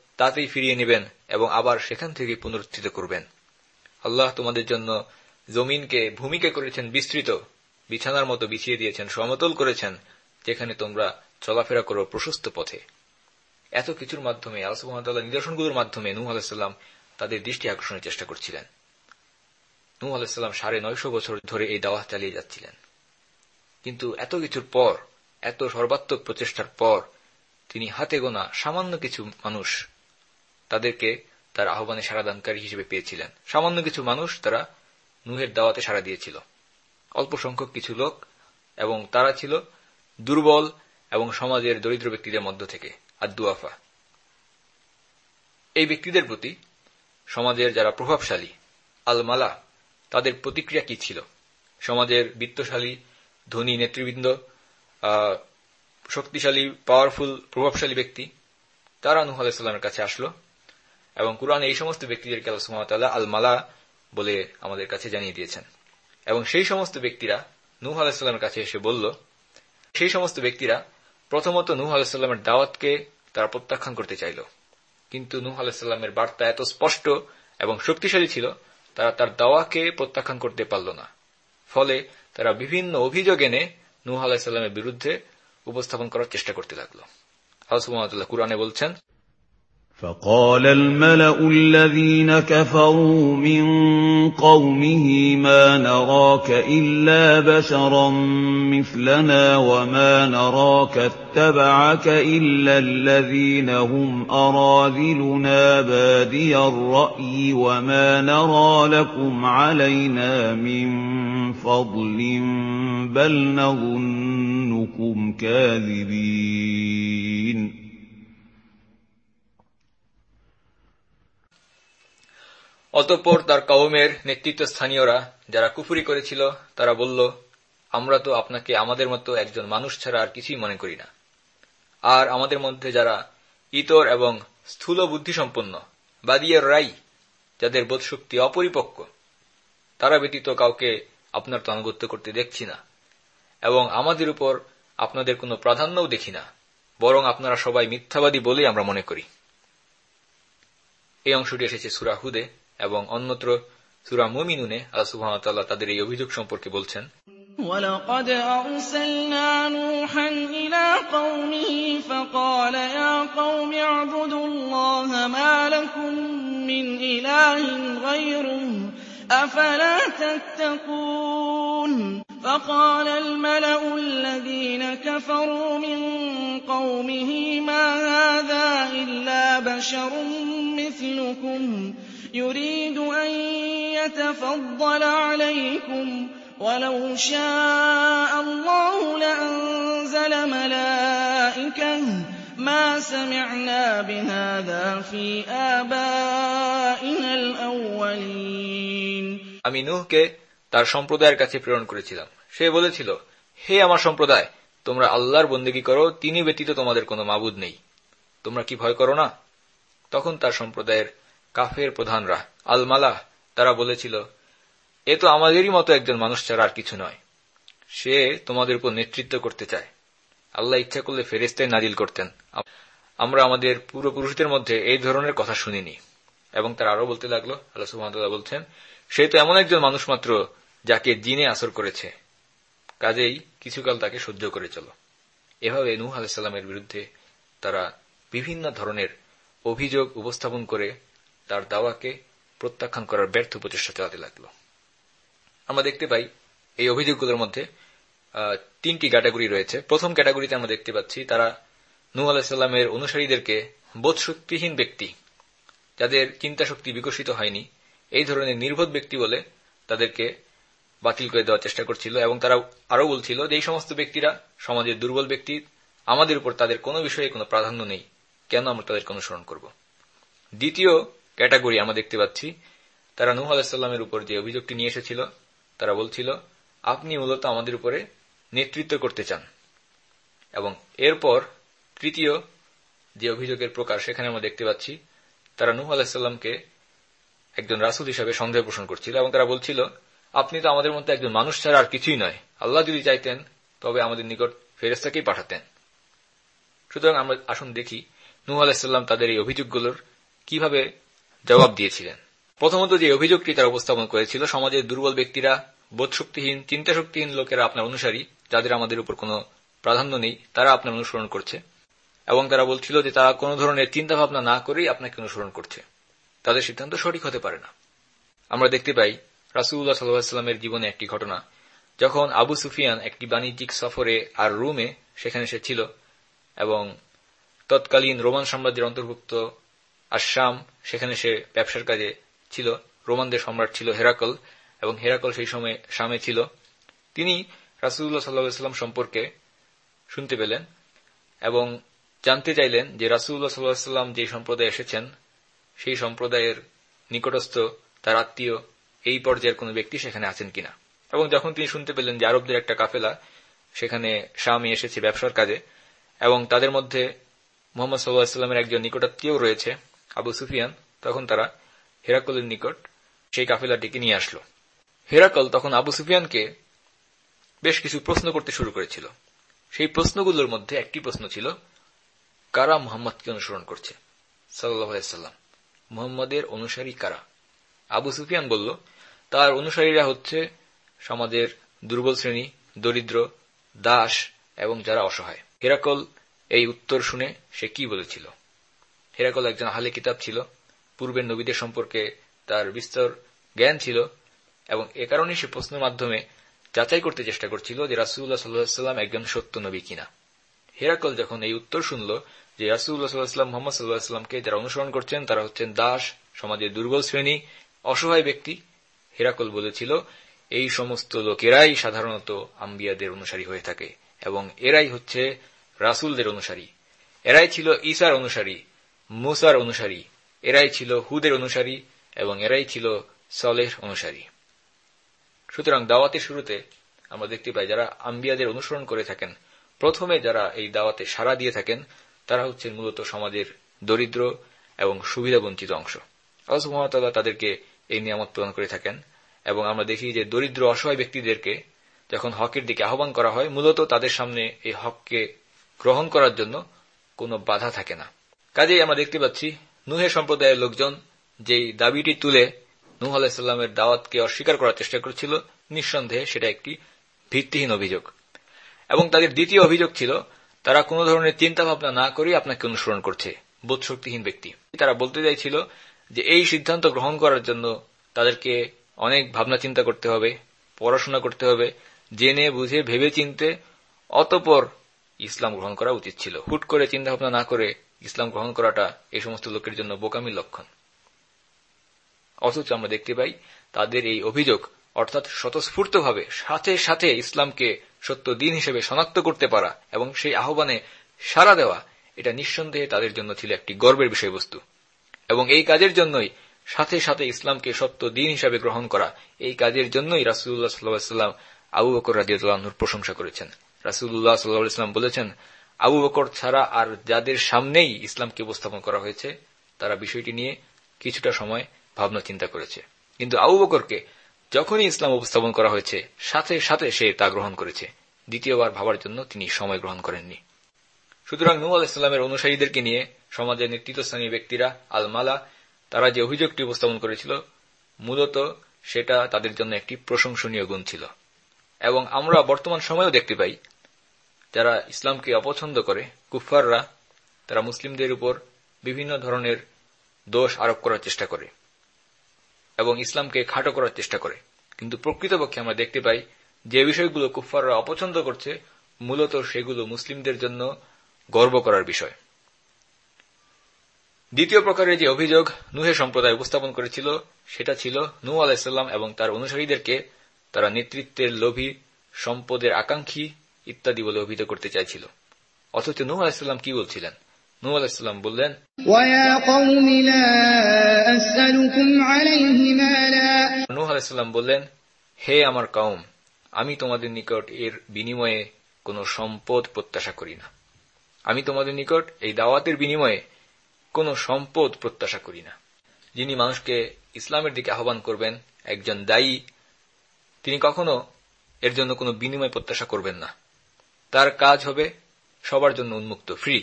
[SPEAKER 1] তাতেই ফিরিয়ে নেবেন এবং আবার সেখান থেকে পুনরুত্থিত করবেন আল্লাহ তোমাদের জন্য জমিনকে ভূমিকে করেছেন বিস্তৃত বিছানার মতো বিছিয়ে দিয়েছেন সমতল করেছেন যেখানে তোমরা চলাফেরা করো প্রশস্ত পথে এত কিছুর মাধ্যমে আলসুমতাল্লাহ নিদর্শনগুলোর মাধ্যমে নু আলাহিসাল্লাম তাদের দৃষ্টি আকর্ষণের চেষ্টা করছিলেন নু আলাহিসাল্লাম সাড়ে নয়শ বছর ধরে এই দাওয়া চালিয়ে যাচ্ছিলেন কিন্তু এত কিছুর পর এত সর্বাত্মক প্রচেষ্টার পর তিনি হাতে গোনা সামান্য কিছু মানুষ তাদেরকে তার আহ্বানে সাড়াদানকারী হিসেবে পেয়েছিলেন সামান্য কিছু মানুষ তারা নুহের দাওয়াতে সাড়া দিয়েছিল অল্প সংখ্যক কিছু লোক এবং তারা ছিল দুর্বল এবং সমাজের দরিদ্র ব্যক্তিদের মধ্য থেকে আদুয়াফা এই ব্যক্তিদের প্রতি সমাজের যারা প্রভাবশালী আলমালা তাদের প্রতিক্রিয়া কি ছিল সমাজের বিত্তশালী ধনী নেতৃবৃন্দ শক্তিশালী পাওয়ারফুল প্রভাবশালী ব্যক্তি তারা নুহ আলাইস্লামের কাছে আসলো এবং কোরআন এই সমস্ত ব্যক্তিদেরকে আল্লাহ সুহামতাল্লাহ আল মালা বলে আমাদের কাছে জানিয়ে দিয়েছেন এবং সেই সমস্ত ব্যক্তিরা নূহ আলাহিসাল্লামের কাছে এসে বলল সেই সমস্ত ব্যক্তিরা প্রথমত নূহ আলাহিসাল্লামের দাওয়াতকে তারা প্রত্যাখ্যান করতে চাইল কিন্তু নূহ আলাহিসাল্লামের বার্তা এত স্পষ্ট এবং শক্তিশালী ছিল তারা তার দাওয়াকে প্রত্যাখ্যান করতে পারল না ফলে তারা বিভিন্ন অভিযোগ এনে নূহ আলাহিসাল্লামের বিরুদ্ধে উপস্থাপন করার চেষ্টা করতে লাগল হাউসুমতুল্লাহ কুরআনে বলছেন
[SPEAKER 2] فقال الملأ الذين كفروا من قومه ما نراك إلا بشرا مثلنا وما نراك اتبعك إلا الذين هم أراذلنا بادي الرأي وما نرى لكم علينا من فضل بل نظنكم كاذبين
[SPEAKER 1] অতঃপর তার কাউমের স্থানীয়রা যারা কুফুরি করেছিল তারা বলল আমরা তো আপনাকে আমাদের মতো একজন মানুষ ছাড়া আর কিছুই মনে করি না আর আমাদের মধ্যে যারা ইতর এবং স্থূল বুদ্ধিসম্পন্ন বাদিয়ার রাই যাদের বোধশক্তি অপরিপক্ক তারা ব্যতীত কাউকে আপনার তনগত্য করতে দেখছি না এবং আমাদের উপর আপনাদের কোনো প্রাধান্যও দেখি না বরং আপনারা সবাই মিথ্যাবাদী বলেই আমরা মনে করি এই অংশটি এসেছে সুরাহুদে এবং অন্যত্র সুরা মুমিনুনে আল সুহামতাল্লাহ তাদের এই অভিযোগ সম্পর্কে বলছেন
[SPEAKER 3] ولقد أرسلنا نوحا إلى قومه فقال يا قوم اعبدوا الله ما لكم من إله غيره أفلا تتقون فقال الملأ الذين كفروا من قومه ما هذا إلا بشر مثلكم ۖ يريد أن يتفضل عليكم ولو شاء الله لأنزل ملائكة ما سمعنا بهذا في آبائنا الأولين
[SPEAKER 1] আমি নূহকে তার সম্প্রদায়ের কাছে প্রেরণ করেছিলাম সে বলেছিল হে আমার সম্প্রদায় তোমরা আল্লাহর বন্দেগী করো তিনি ব্যতীত তোমাদের কোনো মাবুদ নেই তোমরা কি ভয় করো না তখন তার সম্প্রদায়ের কাফের প্রধানরা আলমালাহ তারা বলেছিল এ তো আমাদেরই মতো একজন মানুষ ছাড়া আর কিছু নয় সে তোমাদের উপর নেতৃত্ব করতে চায় আল্লাহ ইচ্ছা করলে ফেরেস্তায় নাজিল করতেন আমরা আমাদের পূর্বপুরুষদের মধ্যে এই ধরনের কথা শুনিনি এবং তারা আরও বলতে লাগলো আল্লাহ সুহামতাল্লাহ বলছেন সে তো এমন একজন মানুষ মাত্র যাকে জিনে আসর করেছে কাজেই কিছুকাল তাকে সহ্য করে চলো এভাবে নূহ আলাইসাল্লামের বিরুদ্ধে তারা বিভিন্ন ধরনের অভিযোগ উপস্থাপন করে তার দাওয়াকে প্রত্যাখ্যান করার ব্যর্থ প্রচেষ্টা চালাতে লাগল আমরা দেখতে পাই এই অভিযোগগুলোর মধ্যে তিনটি ক্যাটাগরি রয়েছে প্রথম ক্যাটাগরিতে আমরা দেখতে পাচ্ছি তারা নু আলাহিসাল্লামের অনুসারীদেরকে বোধশক্তিহীন ব্যক্তি যাদের চিন্তা শক্তি বিকশিত হয়নি এই ধরনের নির্বোধ ব্যক্তি বলে তাদেরকে বাতিল করে দেওয়ার চেষ্টা করছিল এবং তারা আরও বলছিল যে এই সমস্ত ব্যক্তিরা সমাজের দুর্বল ব্যক্তি আমাদের উপর তাদের কোনো বিষয়ে কোনো প্রাধান্য নেই কেন আমরা তাদেরকে অনুসরণ করব দ্বিতীয় ক্যাটাগরি আমরা দেখতে পাচ্ছি তারা নুহ আলাহিসাল্লামের উপর যে অভিযোগটি নিয়ে এসেছিল তারা বলছিল আপনি মূলত আমাদের উপরে নেতৃত্ব করতে চান এবং এরপর তৃতীয় যে অভিযোগের প্রকার সেখানে আমরা দেখতে পাচ্ছি তারা নুহ আলাহিসাল্লামকে একজন রাসুল হিসাবে সন্দেহ পোষণ করছিল এবং তারা বলছিল আপনি তো আমাদের মধ্যে একজন মানুষ ছাড়া আর কিছুই নয় আল্লাহ যদি চাইতেন তবে আমাদের নিকট ফেরেস্তাকেই পাঠাতেন সুতরাং আমরা আসুন দেখি নুহ আলাহিসাল্লাম তাদের এই অভিযোগগুলোর কিভাবে জবাব দিয়েছিলেন প্রথমত যে অভিযোগটি তারা উপস্থাপন করেছিল সমাজের দুর্বল ব্যক্তিরা বোধশক্তিহীন চিন্তাশক্তিহীন লোকেরা আপনার অনুসারী যাদের আমাদের উপর কোন প্রাধান্য নেই তারা আপনার অনুসরণ করছে এবং তারা বলছিল যে তারা কোনো ধরনের চিন্তাভাবনা না করেই আপনাকে অনুসরণ করছে তাদের সিদ্ধান্ত সঠিক হতে পারে না আমরা দেখতে পাই রাসুল্লাহ সাল্লাহামের জীবনে একটি ঘটনা যখন আবু সুফিয়ান একটি বাণিজ্যিক সফরে আর রুমে সেখানে সে ছিল এবং তৎকালীন রোমান সাম্রাজ্যের অন্তর্ভুক্ত আর শাম সেখানে সে ব্যবসার কাজে ছিল রোমানদের সম্রাট ছিল হেরাকল এবং হেরাকল সেই সময়ে শামে ছিল তিনি রাসুদুল্লাহ সাল্লাহাম সম্পর্কে শুনতে পেলেন এবং জানতে চাইলেন যে রাসুদুল্লাহ সাল্লাহাম যে সম্প্রদায়ে এসেছেন সেই সম্প্রদায়ের নিকটস্থ তার আত্মীয় এই পর্যায়ের কোনো ব্যক্তি সেখানে আছেন কিনা এবং যখন তিনি শুনতে পেলেন যে আরবদের একটা কাফেলা সেখানে স্বামী এসেছে ব্যবসার কাজে এবং তাদের মধ্যে মোহাম্মদ সাল্লাহামের একজন নিকটাত্মীয় রয়েছে আবু সুফিয়ান তখন তারা হেরাকলের নিকট সেই কাফিলাটিকে নিয়ে আসল হেরাকল তখন আবু সুফিয়ানকে বেশ কিছু প্রশ্ন করতে শুরু করেছিল সেই প্রশ্নগুলোর মধ্যে একটি প্রশ্ন ছিল কারা মোহাম্মদকে অনুসরণ করছে সাল্লাম মোহাম্মদের অনুসারী কারা আবু সুফিয়ান বলল তার অনুসারীরা হচ্ছে সমাজের দুর্বল শ্রেণী দরিদ্র দাস এবং যারা অসহায় হেরাকল এই উত্তর শুনে সে কি বলেছিল হেরাকল একজন আহলে কিতাব ছিল পূর্বের নবীদের সম্পর্কে তার বিস্তর জ্ঞান ছিল এবং এ কারণে সে প্রশ্নের মাধ্যমে যাচাই করতে চেষ্টা করছিল যে রাসুল্লাহ সাল্লাহাম একজন সত্য নবী কিনা হেরাকল যখন এই উত্তর শুনল যে রাসুল্লাহ সাল্লাহাম মোহাম্মদ সাল্লাহামকে যারা অনুসরণ করছেন তারা হচ্ছেন দাস সমাজের দুর্বল শ্রেণী অসহায় ব্যক্তি হেরাকল বলেছিল এই সমস্ত লোকেরাই সাধারণত আম্বিয়াদের অনুসারী হয়ে থাকে এবং এরাই হচ্ছে রাসুলদের অনুসারী এরাই ছিল ইসার অনুসারী মুসার অনুসারী এরাই ছিল হুদের অনুসারী এবং এরাই ছিল সলেহ অনুসারী সুতরাং দাওয়াতের শুরুতে আমরা দেখতে পাই যারা আম্বিয়াদের অনুসরণ করে থাকেন প্রথমে যারা এই দাওয়াতে সাড়া দিয়ে থাকেন তারা হচ্ছেন মূলত সমাজের দরিদ্র এবং সুবিধাবঞ্চিত অংশ আল্লাহ তাদেরকে এই নিয়ামত প্রদান করে থাকেন এবং আমরা দেখি যে দরিদ্র অসহায় ব্যক্তিদেরকে যখন হকের দিকে আহ্বান করা হয় মূলত তাদের সামনে এই হককে গ্রহণ করার জন্য কোনো বাধা থাকে না কাজেই আমরা দেখতে পাচ্ছি নুহে সম্প্রদায়ের লোকজন যেই দাবিটি তুলে নুহ আলাহিসাল্লামের দাওয়াতকে অস্বীকার করার চেষ্টা করেছিল নিঃসন্দেহে সেটা একটি ভিত্তিহীন অভিযোগ এবং তাদের দ্বিতীয় অভিযোগ ছিল তারা কোনো ধরনের চিন্তা ভাবনা না করে আপনাকে অনুসরণ করছে বোধশক্তিহীন ব্যক্তি তারা বলতে চাইছিল যে এই সিদ্ধান্ত গ্রহণ করার জন্য তাদেরকে অনেক ভাবনা চিন্তা করতে হবে পড়াশোনা করতে হবে জেনে বুঝে ভেবে চিনতে অতপর ইসলাম গ্রহণ করা উচিত ছিল হুট করে চিন্তাভাবনা না করে ইসলাম গ্রহণ করাটা এই সমস্ত লোকের জন্য বোকামির লক্ষণ অথচ আমরা দেখতে পাই তাদের এই অভিযোগ অর্থাৎ স্বতঃস্ফূর্তভাবে সাথে সাথে ইসলামকে সত্য দিন হিসেবে শনাক্ত করতে পারা এবং সেই আহ্বানে সাড়া দেওয়া এটা নিঃসন্দেহে তাদের জন্য ছিল একটি গর্বের বিষয়বস্তু এবং এই কাজের জন্যই সাথে সাথে ইসলামকে সত্য দিন হিসাবে গ্রহণ করা এই কাজের জন্যই রাসুল্লাহ সাল্লাম আবু বকর রাজিউল্লাহ প্রশংসা করেছেন রাসুল্লাহ সাল্লাহ ইসলাম বলেছেন আবু বকর ছাড়া আর যাদের সামনেই ইসলামকে উপস্থাপন করা হয়েছে তারা বিষয়টি নিয়ে কিছুটা সময় ভাবনা চিন্তা করেছে কিন্তু আবু বকরকে যখনই ইসলাম উপস্থাপন করা হয়েছে সাথে সাথে সে তা গ্রহণ করেছে দ্বিতীয়বার ভাবার জন্য তিনি সময় গ্রহণ করেননি সুতরাং নু আল ইসলামের অনুসারীদেরকে নিয়ে সমাজের নেতৃত্বস্থানীয় ব্যক্তিরা আলমালা তারা যে অভিযোগটি উপস্থাপন করেছিল মূলত সেটা তাদের জন্য একটি প্রশংসনীয় গুণ ছিল এবং আমরা বর্তমান সময়েও দেখতে পাই যারা ইসলামকে অপছন্দ করে কুফাররা তারা মুসলিমদের উপর বিভিন্ন ধরনের দোষ আরোপ করার চেষ্টা করে এবং ইসলামকে খাটো করার চেষ্টা করে কিন্তু প্রকৃতপক্ষে আমরা দেখতে পাই যে বিষয়গুলো কুফাররা অপছন্দ করছে মূলত সেগুলো মুসলিমদের জন্য গর্ব করার বিষয় দ্বিতীয় প্রকারের যে অভিযোগ নুহে সম্প্রদায় উপস্থাপন করেছিল সেটা ছিল নু আলাহিসাল্লাম এবং তার অনুসারীদেরকে তারা নেতৃত্বের লোভী সম্পদের আকাঙ্ক্ষী ইত্যাদি বলে অভিহিত করতে চাইছিল অথচ নু আলাহিসাল্লাম কি বলছিলেন নৌ আলাহিসাল্লাম বললেন নৌ আলাহিসাল্লাম বললেন হে আমার কাউম আমি তোমাদের নিকট এর বিনিময়ে কোন সম্পদ প্রত্যাশা করি না আমি তোমাদের নিকট এই দাওয়াতের বিনিময়ে কোন সম্পদ প্রত্যাশা করি না যিনি মানুষকে ইসলামের দিকে আহ্বান করবেন একজন দায়ী তিনি কখনো এর জন্য কোন বিনিময় প্রত্যাশা করবেন না তার কাজ হবে সবার জন্য উন্মুক্ত ফ্রি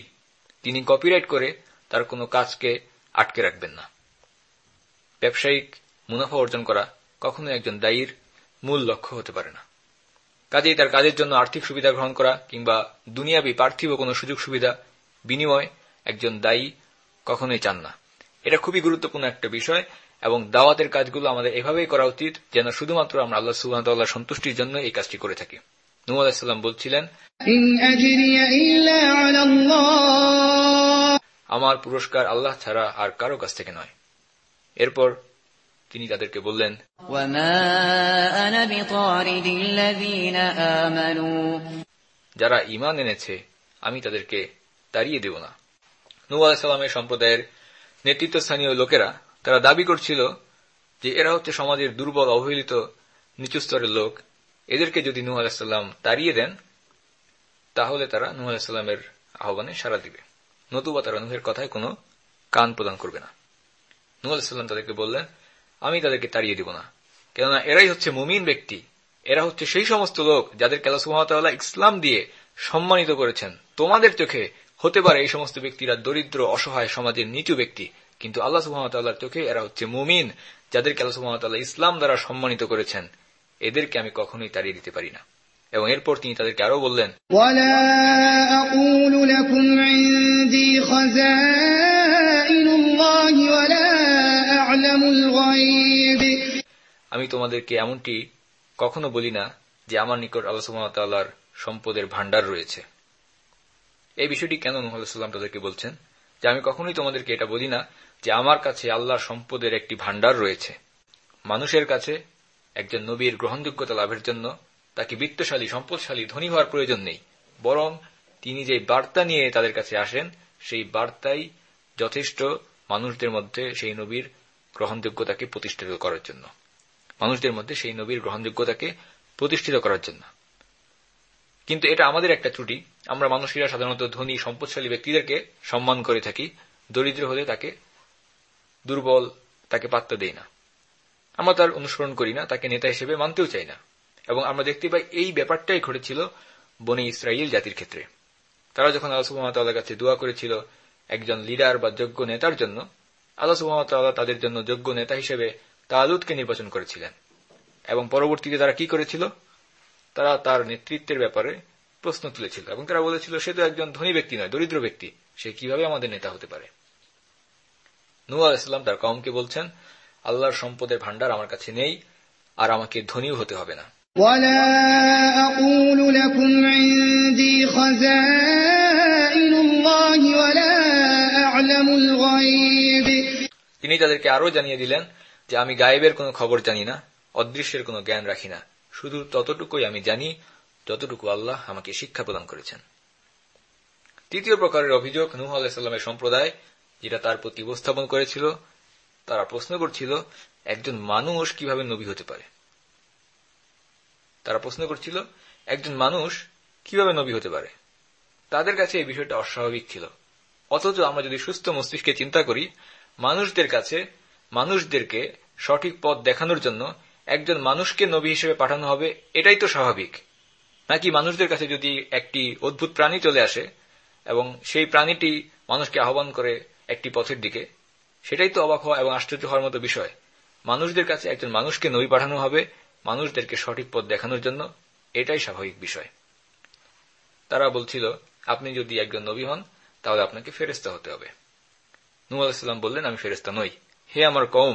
[SPEAKER 1] তিনি কপিরাইট করে তার কোনো কাজকে আটকে রাখবেন না ব্যবসায়িক মুনাফা অর্জন করা কখনো একজন দায়ীর মূল লক্ষ্য হতে পারে না কাজেই তার কাজের জন্য আর্থিক সুবিধা গ্রহণ করা কিংবা দুনিয়াবি পার্থিব কোনো সুযোগ সুবিধা বিনিময় একজন দায়ী কখনোই চান না এটা খুবই গুরুত্বপূর্ণ একটা বিষয় এবং দাওয়াতের কাজগুলো আমাদের এভাবেই করা উচিত যেন শুধুমাত্র আমরা আল্লাহ সুবাহতাল্লাহ সন্তুষ্টির জন্য এই কাজটি করে থাকি নু আলাহিসাল্লাম বলছিলেন আমার পুরস্কার আল্লাহ ছাড়া আর কারো কাছ থেকে নয় এরপর তিনি তাদেরকে বললেন যারা ইমান এনেছে আমি তাদেরকে তাড়িয়ে দেব না নু আলাহিসাল্লামের সম্প্রদায়ের নেতৃত্বস্থানীয় লোকেরা তারা দাবি করছিল যে এরা হচ্ছে সমাজের দুর্বল অবহেলিত নিচু স্তরের লোক এদেরকে যদি নূ আলাহিসাল্লাম তাড়িয়ে দেন তাহলে তারা নূ আলাহিসাল্লামের আহ্বানে সারা দিবে নতুবা তারা নুহের কথায় কোন কান প্রদান করবে না নূ আলাহিসাল্লাম তাদেরকে বললেন আমি তাদেরকে তাড়িয়ে দিব না কেননা এরাই হচ্ছে মুমিন ব্যক্তি এরা হচ্ছে সেই সমস্ত লোক যাদের কেলা সুহামতাল্লাহ ইসলাম দিয়ে সম্মানিত করেছেন তোমাদের চোখে হতে পারে এই সমস্ত ব্যক্তিরা দরিদ্র অসহায় সমাজের নিচু ব্যক্তি কিন্তু আল্লাহ সুহামতাল্লাহর চোখে এরা হচ্ছে মুমিন যাদের কেলা সুহামতাল্লাহ ইসলাম দ্বারা সম্মানিত করেছেন এদেরকে আমি কখনোই তাড়িয়ে দিতে পারি না এবং এরপর তিনি তাদেরকে আরো বললেন আমি তোমাদেরকে এমনটি কখনো বলি না যে আমার নিকট আল্লাহ সম্পদের ভান্ডার রয়েছে এই বিষয়টি কেন মোহাম্মদাম তাদেরকে বলছেন যে আমি কখনোই তোমাদেরকে এটা বলি না যে আমার কাছে আল্লাহর সম্পদের একটি ভান্ডার রয়েছে মানুষের কাছে একজন নবীর গ্রহণযোগ্যতা লাভের জন্য তাকে বিত্তশালী সম্পদশালী ধনী হওয়ার প্রয়োজন নেই বরং তিনি যে বার্তা নিয়ে তাদের কাছে আসেন সেই বার্তাই যথেষ্ট মানুষদের মধ্যে সেই নবীর গ্রহণযোগ্যতাকে প্রতিষ্ঠিত করার জন্য মানুষদের মধ্যে সেই নবীর গ্রহণযোগ্যতাকে প্রতিষ্ঠিত করার জন্য কিন্তু এটা আমাদের একটা ত্রুটি আমরা মানুষেরা সাধারণত ধনী সম্পদশালী ব্যক্তিদেরকে সম্মান করে থাকি দরিদ্র হলে তাকে দুর্বল তাকে পাত্তা দেয় না আমরা তার অনুসরণ করি না তাকে নেতা হিসেবে মানতেও চাই না এবং আমরা দেখতে পাই এই ব্যাপারটাই ঘটেছিল বনে ইসরায়েল জাতির ক্ষেত্রে তারা যখন আল্লাহ সুহামতাল্লাহ কাছে দোয়া করেছিল একজন লিডার বা যোগ্য নেতার জন্য আল্লাহ সুহামতাল্লাহ তাদের জন্য যোগ্য নেতা হিসেবে তালুদকে নির্বাচন করেছিলেন এবং পরবর্তীতে তারা কি করেছিল তারা তার নেতৃত্বের ব্যাপারে প্রশ্ন তুলেছিল এবং তারা বলেছিল সে তো একজন ধনী ব্যক্তি নয় দরিদ্র ব্যক্তি সে কিভাবে আমাদের নেতা হতে পারে নুয়াল ইসলাম তার কমকে বলছেন আল্লাহর সম্পদের ভাণ্ডার আমার কাছে নেই আর আমাকে ধনীও হতে হবে না তিনি তাদেরকে আরো জানিয়ে দিলেন যে আমি গায়েবের কোনো খবর জানি না অদৃশ্যের কোনো জ্ঞান রাখি না শুধু ততটুকুই আমি জানি যতটুকু আল্লাহ আমাকে শিক্ষা প্রদান করেছেন তৃতীয় প্রকারের অভিযোগ নুহ আলাহিসাল্লামের সম্প্রদায় যেটা তার প্রতি উপস্থাপন করেছিল তারা প্রশ্ন করছিল একজন মানুষ কিভাবে নবী হতে পারে তারা প্রশ্ন করছিল একজন মানুষ কিভাবে নবী হতে পারে তাদের কাছে এই বিষয়টা অস্বাভাবিক ছিল অথচ আমরা যদি সুস্থ মস্তিষ্কে চিন্তা করি মানুষদের কাছে মানুষদেরকে সঠিক পথ দেখানোর জন্য একজন মানুষকে নবী হিসেবে পাঠানো হবে এটাই তো স্বাভাবিক নাকি মানুষদের কাছে যদি একটি অদ্ভুত প্রাণী চলে আসে এবং সেই প্রাণীটি মানুষকে আহ্বান করে একটি পথের দিকে সেটাই তো অবাক হওয়া এবং আশ্চর্য হওয়ার মতো বিষয় মানুষদের কাছে একজন মানুষকে নবী পাঠানো হবে মানুষদেরকে সঠিক পথ দেখানোর জন্য এটাই স্বাভাবিক বিষয় তারা বলছিল আপনি যদি একজন নবী হন তাহলে আপনাকে ফেরেস্তা হতে হবে নু বললেন আমি ফেরেস্তা নই হে আমার কম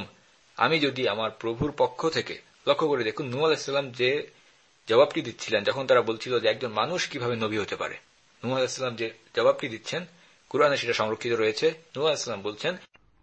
[SPEAKER 1] আমি যদি আমার প্রভুর পক্ষ থেকে লক্ষ্য করে দেখুন নুয়া আলাহিসাল্লাম যে জবাবটি দিচ্ছিলেন যখন তারা বলছিল যে একজন মানুষ কিভাবে নবী হতে পারে নুয়া আলাহিসাল্লাম যে জবাবটি দিচ্ছেন কুরআনে সেটা সংরক্ষিত রয়েছে নু আলাহিসাল্লাম বলছেন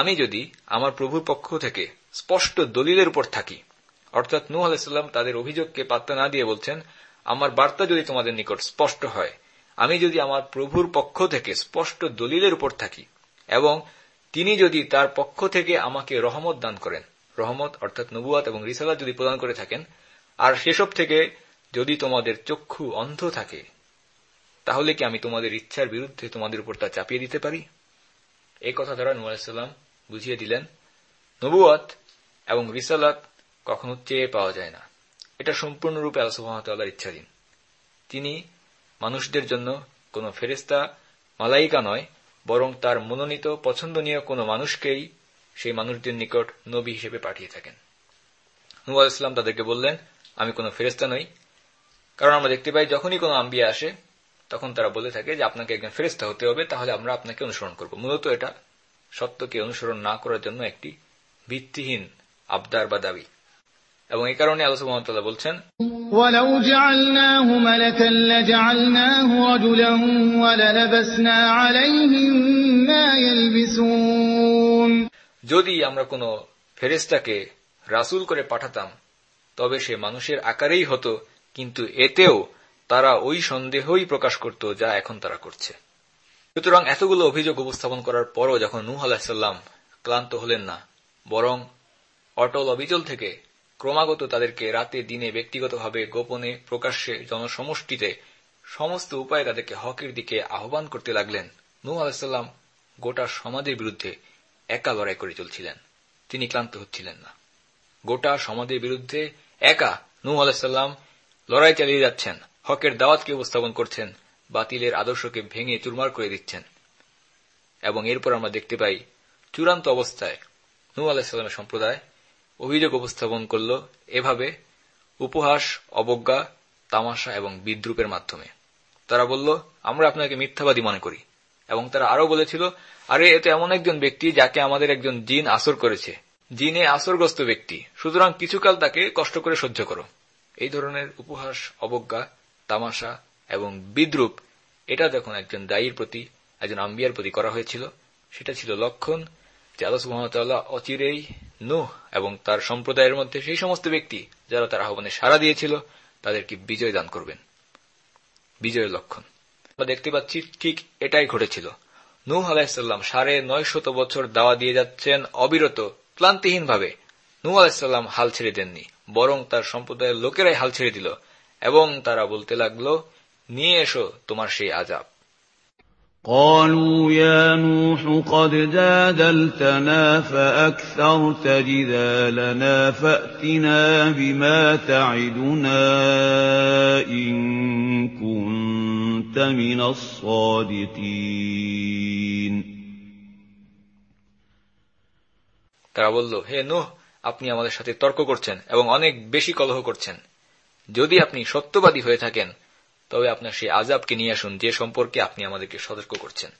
[SPEAKER 1] আমি যদি আমার প্রভুর পক্ষ থেকে স্পষ্ট দলিলের উপর থাকি অর্থাৎ নু আলাইসাল্লাম তাদের অভিযোগকে পাত্তা না দিয়ে বলছেন আমার বার্তা যদি তোমাদের নিকট স্পষ্ট হয় আমি যদি আমার প্রভুর পক্ষ থেকে স্পষ্ট দলিলের উপর থাকি এবং তিনি যদি তার পক্ষ থেকে আমাকে রহমত দান করেন রহমত অর্থাৎ নবুয়াত এবং রিসালাত যদি প্রদান করে থাকেন আর সেসব থেকে যদি তোমাদের চক্ষু অন্ধ থাকে তাহলে কি আমি তোমাদের ইচ্ছার বিরুদ্ধে তোমাদের উপর তা চাপিয়ে দিতে পারি এই কথা ধরা নু বুঝিয়ে দিলেন নবুয়াত এবং রিসালাত কখনো চেয়ে পাওয়া যায় না এটা সম্পূর্ণরূপে আলসুবাহতাল্লাহর ইচ্ছাধীন তিনি মানুষদের জন্য কোন ফেরেস্তা মালাইকা নয় বরং তার মনোনীত পছন্দনীয় কোনো মানুষকেই সেই মানুষদের নিকট নবী হিসেবে পাঠিয়ে থাকেন নু তাদেরকে বললেন আমি কোনো ফেরেস্তা নই কারণ আমরা দেখতে পাই যখনই কোনো আম্বিয়া আসে তখন তারা বলে থাকে যে আপনাকে একজন ফেরিস্তা হতে হবে তাহলে আমরা আপনাকে অনুসরণ করব মূলত এটা সত্যকে অনুসরণ না করার জন্য একটি ভিত্তিহীন আবদার বা দাবি এবং এই কারণে আলোচক সুবহানাহু বলছেন যদি আমরা কোন ফেরেস্তাকে রাসুল করে পাঠাতাম তবে সে মানুষের আকারেই হতো কিন্তু এতেও তারা ওই সন্দেহই প্রকাশ করত যা এখন তারা করছে সুতরাং এতগুলো অভিযোগ উপস্থাপন করার পরও যখন নূহ আলাহিসাল্লাম ক্লান্ত হলেন না বরং অটল অবিচল থেকে ক্রমাগত তাদেরকে রাতে দিনে ব্যক্তিগতভাবে গোপনে প্রকাশ্যে জনসমষ্টিতে সমস্ত উপায়ে তাদেরকে হকের দিকে আহ্বান করতে লাগলেন নূহ আলাহিসাল্লাম গোটা সমাজের বিরুদ্ধে একা লড়াই করে চলছিলেন তিনি ক্লান্ত হচ্ছিলেন না গোটা সমাজের বিরুদ্ধে একা নূ আলাহিসাল্লাম লড়াই চালিয়ে যাচ্ছেন হকের দাওয়াতকে উপস্থাপন করছেন বাতিলের আদর্শকে ভেঙে চুরমার করে দিচ্ছেন এবং এরপর আমরা দেখতে পাই চূড়ান্ত অবস্থায় নু আলাহিসাল্লামের সম্প্রদায় অভিযোগ উপস্থাপন করল এভাবে উপহাস অবজ্ঞা তামাশা এবং বিদ্রুপের মাধ্যমে তারা বলল আমরা আপনাকে মিথ্যাবাদী মনে করি এবং তারা আরও বলেছিল আরে এতে এমন একজন ব্যক্তি যাকে আমাদের একজন জিন আসর করেছে জিনে আসরগ্রস্ত ব্যক্তি সুতরাং কিছুকাল তাকে কষ্ট করে সহ্য করো এই ধরনের উপহাস অবজ্ঞা তামাশা এবং বিদ্রুপ এটা যখন একজন দায়ীর প্রতি একজন আম্বিয়ার প্রতি করা হয়েছিল সেটা ছিল লক্ষণ যে আলোস সুহামতাল্লাহ অচিরেই নুহ এবং তার সম্প্রদায়ের মধ্যে সেই সমস্ত ব্যক্তি যারা তার আহ্বানে সাড়া দিয়েছিল তাদেরকে বিজয় দান করবেন বিজয়ের লক্ষণ দেখতে পাচ্ছি ঠিক এটাই ঘটেছিল নূহ আলাহিসাল্লাম সাড়ে নয় শত বছর দাওয়া দিয়ে যাচ্ছেন অবিরত ক্লান্তিহীনভাবে নু আলাহিসাল্লাম হাল ছেড়ে দেননি বরং তার সম্প্রদায়ের লোকেরাই হাল ছেড়ে দিল এবং তারা বলতে লাগল নিয়ে এসো তোমার সেই আজাব
[SPEAKER 2] قالوا يا نوح قد جادلتنا فأكثرت جدالنا فأتنا بما تعدنا إن كنت من الصادقين
[SPEAKER 1] তারা বলল হে নুহ আপনি আমাদের সাথে তর্ক করছেন এবং অনেক বেশি কলহ করছেন যদি আপনি সত্যবাদী হয়ে থাকেন তবে আপনার সেই আজাবকে নিয়ে আসুন যে সম্পর্কে আপনি আমাদেরকে সতর্ক করছেন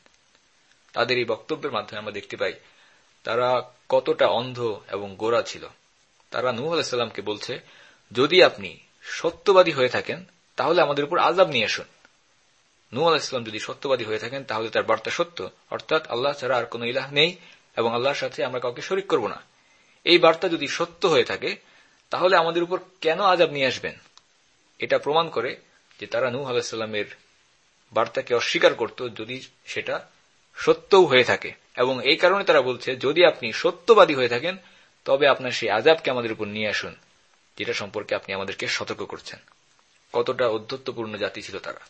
[SPEAKER 1] তাদের এই বক্তব্যের মাধ্যমে আমরা দেখতে পাই তারা কতটা অন্ধ এবং গোড়া ছিল তারা নূহ আলাহিসাল্লামকে বলছে যদি আপনি সত্যবাদী হয়ে থাকেন তাহলে আমাদের উপর আজাব নিয়ে আসুন নূ আলাহিসাম যদি সত্যবাদী হয়ে থাকেন তাহলে তার বার্তা সত্য অর্থাৎ আল্লাহ ছাড়া আর কোন ইলাহ নেই এবং আল্লাহর সাথে আমরা কাউকে শরিক করব না এই বার্তা যদি সত্য হয়ে থাকে তাহলে আমাদের উপর কেন আজাব নিয়ে আসবেন এটা প্রমাণ করে যে তারা নূ আলাহিসাল্লামের বার্তাকে অস্বীকার করত যদি সেটা সত্যও হয়ে থাকে এবং এই কারণে তারা বলছে যদি আপনি সত্যবাদী হয়ে থাকেন তবে আপনার সেই আজাবকে আমাদের উপর নিয়ে আসুন যেটা সম্পর্কে আপনি আমাদেরকে সতর্ক করছেন কতটা অধ্যত্বপূর্ণ জাতি ছিল তারা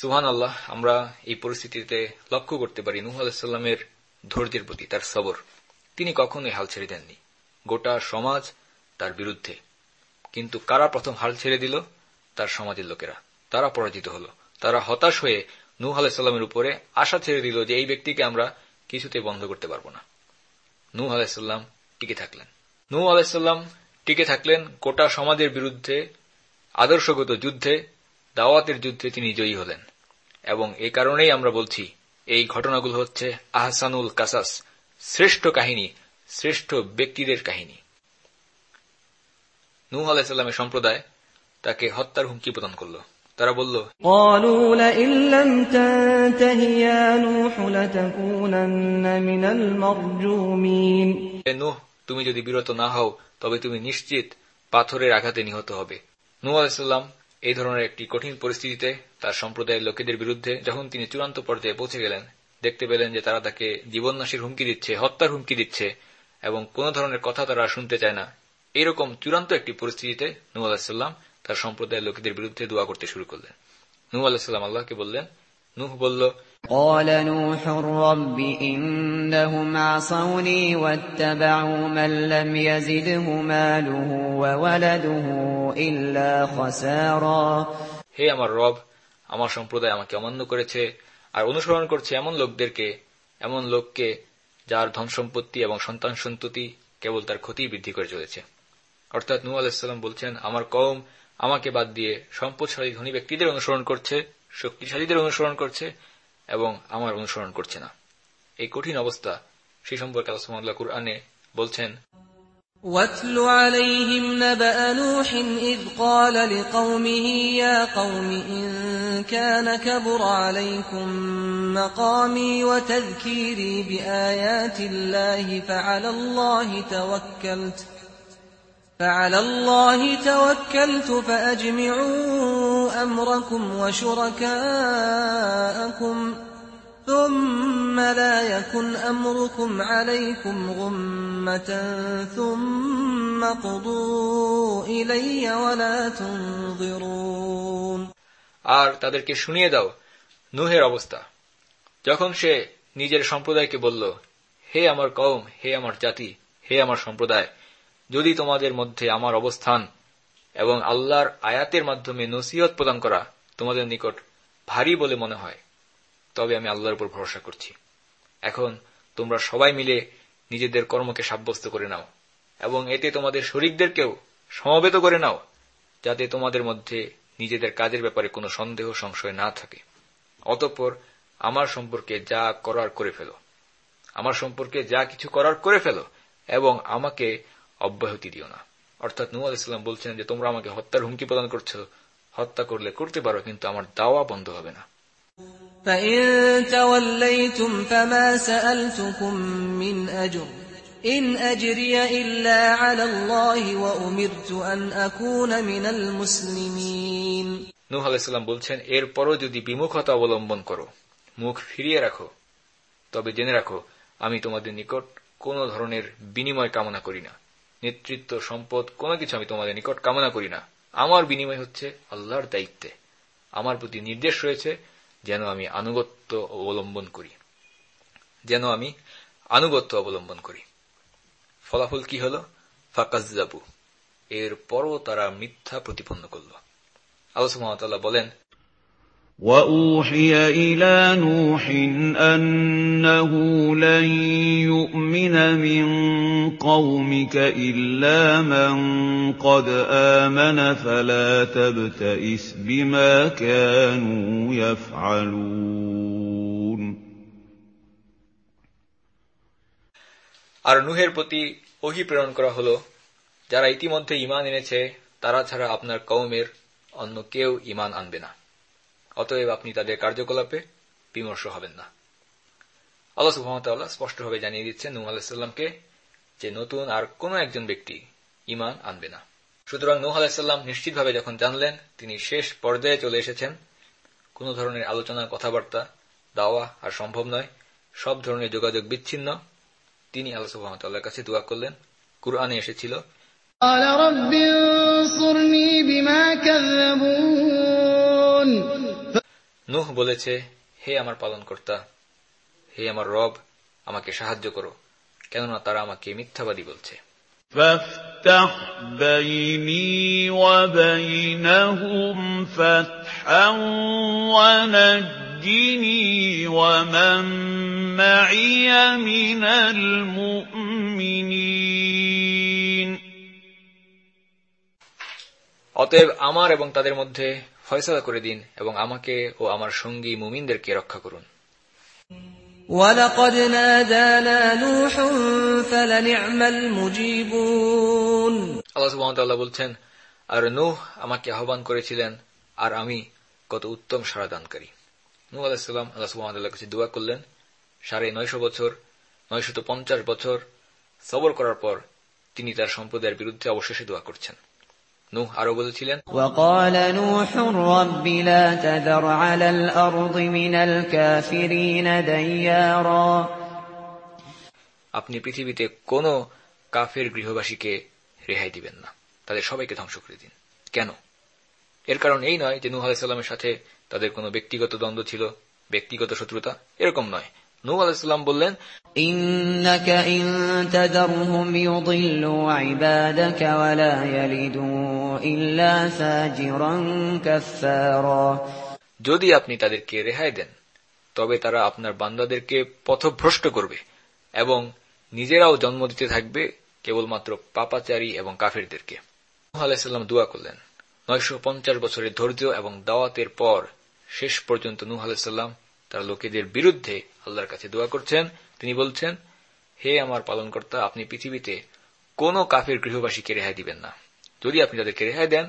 [SPEAKER 1] সুহান আল্লাহ আমরা এই পরিস্থিতিতে লক্ষ্য করতে পারি নুহ আলাহিসাল্লামের ধৈর্যের প্রতি তার সবর তিনি কখনোই হাল ছেড়ে দেননি গোটা সমাজ তার বিরুদ্ধে কিন্তু কারা প্রথম হাল ছেড়ে দিল তার সমাজের লোকেরা তারা পরাজিত হল তারা হতাশ হয়ে নূহ আলাহিসাল্লামের উপরে আশা ছেড়ে দিল যে এই ব্যক্তিকে আমরা কিছুতে বন্ধ করতে পারব না নু আলাহিসাল্লাম টিকে থাকলেন নু আলাহিসাল্লাম টিকে থাকলেন গোটা সমাজের বিরুদ্ধে আদর্শগত যুদ্ধে দাওয়াতের যুদ্ধে তিনি জয়ী হলেন এবং এ কারণেই আমরা বলছি এই ঘটনাগুলো হচ্ছে আহসানুল কাসাস শ্রেষ্ঠ কাহিনী শ্রেষ্ঠ ব্যক্তিদের কাহিনী নু আলাহিসাল্লামের সম্প্রদায় তাকে হত্যার হুমকি প্রদান করল তারা বলল তুমি যদি বিরত না হও তবে তুমি নিশ্চিত পাথরের আঘাতে নিহত হবে নু আলাইসাল্লাম এই ধরনের একটি কঠিন পরিস্থিতিতে তার সম্প্রদায়ের লোকেদের বিরুদ্ধে যখন তিনি চূড়ান্ত পর্যায়ে পৌঁছে গেলেন দেখতে পেলেন যে তারা তাকে জীবননাশের হুমকি দিচ্ছে হত্যার হুমকি দিচ্ছে এবং কোন ধরনের কথা তারা শুনতে চায় না এরকম চূড়ান্ত একটি পরিস্থিতিতে নু আলাহিসাল্লাম তার সম্প্রদায়ের লোকেদের বিরুদ্ধে দোয়া করতে শুরু করলেন নু আল্লাহ সাল্লাম আল্লাহকে বললেন নুহ বলল
[SPEAKER 4] قال نوح رب إنهم عصوني واتبعوا من لم يزده ماله وولده إلا خسارا
[SPEAKER 1] হে আমার রব আমার সম্প্রদায় আমাকে অমান্য করেছে আর অনুসরণ করছে এমন লোকদেরকে এমন লোককে যার ধন সম্পত্তি এবং সন্তান সন্ততি কেবল তার ক্ষতি বৃদ্ধি করে চলেছে অর্থাৎ নু আলাহিসাল্লাম বলছেন আমার কম আমাকে বাদ দিয়ে সম্পদশালী ধনী ব্যক্তিদের অনুসরণ করছে শক্তিশালীদের অনুসরণ করছে এবং আমার অনুসরণ করছে না এই কঠিন অবস্থা সে সম্পর্কে আলোচনা কুরআনে বলছেন
[SPEAKER 5] واتل عليهم نبأ نوح إذ قال لقومه يا قوم إن كان كبر عليكم مقامي وتذكيري بآيات الله فعلى الله توكلت فعلى الله توكلت فأجمعوا أمركم وشركاءكم ثم لا يكن أمركم عليكم غمة ثم قضوا إلي ولا تنظرون
[SPEAKER 1] আর তাদেরকে শুনিয়ে দাও নুহের অবস্থা যখন সে নিজের সম্প্রদায়কে বলল হে আমার কওম হে আমার জাতি হে আমার সম্প্রদায় যদি তোমাদের মধ্যে আমার অবস্থান এবং আল্লাহর আয়াতের মাধ্যমে নসিহত প্রদান করা তোমাদের নিকট ভারী বলে মনে হয় তবে আমি আল্লাহর উপর ভরসা করছি এখন তোমরা সবাই মিলে নিজেদের কর্মকে সাব্যস্ত করে নাও এবং এতে তোমাদের শরিকদেরকেও সমবেত করে নাও যাতে তোমাদের মধ্যে নিজেদের কাজের ব্যাপারে কোনো সন্দেহ সংশয় না থাকে অতঃপর আমার সম্পর্কে যা করার করে ফেলো আমার সম্পর্কে যা কিছু করার করে ফেলো এবং আমাকে অব্যাহতি দিও না অর্থাৎ নুয়াল ইসলাম বলছেন যে তোমরা আমাকে হত্যার হুমকি প্রদান করছ হত্যা করলে করতে পারো কিন্তু আমার দাওয়া বন্ধ হবে না নুহালাম আলাইসাল্লাম বলছেন এরপরও যদি বিমুখতা অবলম্বন করো মুখ ফিরিয়ে রাখো তবে জেনে রাখো আমি তোমাদের নিকট কোন ধরনের বিনিময় কামনা করি না নেতৃত্ব সম্পদ কোনো কিছু আমি তোমাদের নিকট কামনা করি না আমার বিনিময় হচ্ছে আল্লাহর দায়িত্বে আমার প্রতি নির্দেশ রয়েছে যেন আমি আনুগত্য অবলম্বন করি যেন আমি আনুগত্য অবলম্বন করি ফলাফল কি হল ফাকাজাবু এর পরও তারা মিথ্যা প্রতিপন্ন করল আলোচনা বলেন
[SPEAKER 2] وَأُوحِيَ إِلَىٰ نُوحٍ أَنَّهُ لَن يُؤْمِنَ مِن قَوْمِكَ إِلَّا مَن قَدْ آمَنَ فَلَا تَبْتَئِسْ بِمَا كَانُوا يَفْعَلُونَ
[SPEAKER 1] আর নুহের প্রতি ওহি প্রেরণ করা হল যারা ইতিমধ্যে ইমান এনেছে তারা ছাড়া আপনার কৌমের অন্য কেউ ইমান আনবে না অতএব আপনি তাদের কার্যকলাপে বিমর্ষ হবেন না আল্লাহ সুহামতাল্লাহ স্পষ্টভাবে জানিয়ে দিচ্ছেন নূহ আলাহিসাল্লামকে যে নতুন আর কোন একজন ব্যক্তি ইমান আনবে না সুতরাং নূহ আলাহিসাল্লাম নিশ্চিতভাবে যখন জানলেন তিনি শেষ পর্যায়ে চলে এসেছেন কোন ধরনের আলোচনা কথাবার্তা দাওয়া আর সম্ভব নয় সব ধরনের যোগাযোগ বিচ্ছিন্ন তিনি আল্লাহ সুহামতাল্লাহর কাছে দোয়া করলেন কুরআনে এসেছিল
[SPEAKER 3] قال رب انصرني بما كذبون
[SPEAKER 1] নুহ বলেছে হে আমার কর্তা হে আমার রব আমাকে সাহায্য করো কেননা তারা আমাকে মিথ্যাবাদী বলছে অতএব আমার এবং তাদের মধ্যে ফয়সালা করে দিন এবং আমাকে ও আমার সঙ্গী মুমিনদেরকে রক্ষা করুন বলছেন আর নুহ আমাকে আহ্বান করেছিলেন আর আমি কত উত্তম সাড়া দানকারী নূহ আলাইহিস আল্লাহ সুবহানাহু কাছে দোয়া করলেন সাড়ে নয়শ বছর নয়শত পঞ্চাশ বছর সবর করার পর তিনি তার সম্প্রদায়ের বিরুদ্ধে অবশেষে দোয়া করছেন নূহ আরো বলেছিলেন
[SPEAKER 4] وقال نوح رب لا تذر على من الكافرين ديارا
[SPEAKER 1] আপনি পৃথিবীতে কোন কাফের গৃহবাসীকে রেহাই দিবেন না তাদের সবাইকে ধ্বংস করে দিন কেন এর কারণ এই নয় যে নূহ আলাইসাল্লামের সাথে তাদের কোনো ব্যক্তিগত দ্বন্দ্ব ছিল ব্যক্তিগত শত্রুতা এরকম নয় নূহ আলাইসাল্লাম বললেন যদি আপনি তাদেরকে রেহাই দেন তবে তারা আপনার বান্দাদেরকে পথভ্রষ্ট করবে এবং নিজেরাও জন্ম দিতে থাকবে কেবলমাত্র পাপাচারী এবং কাফেরদেরকে নুহাল্লাম দোয়া করলেন নয়শ পঞ্চাশ বছরের ধৈর্য এবং দাওয়াতের পর শেষ পর্যন্ত নুহাল্লাম তারা লোকেদের বিরুদ্ধে আল্লাহর কাছে দোয়া করছেন তিনি বলছেন হে আমার পালনকর্তা আপনি পৃথিবীতে কোন কাফের গৃহবাসীকে রেহাই দিবেন না যদি আপনি তাদেরকে রেহাই দেন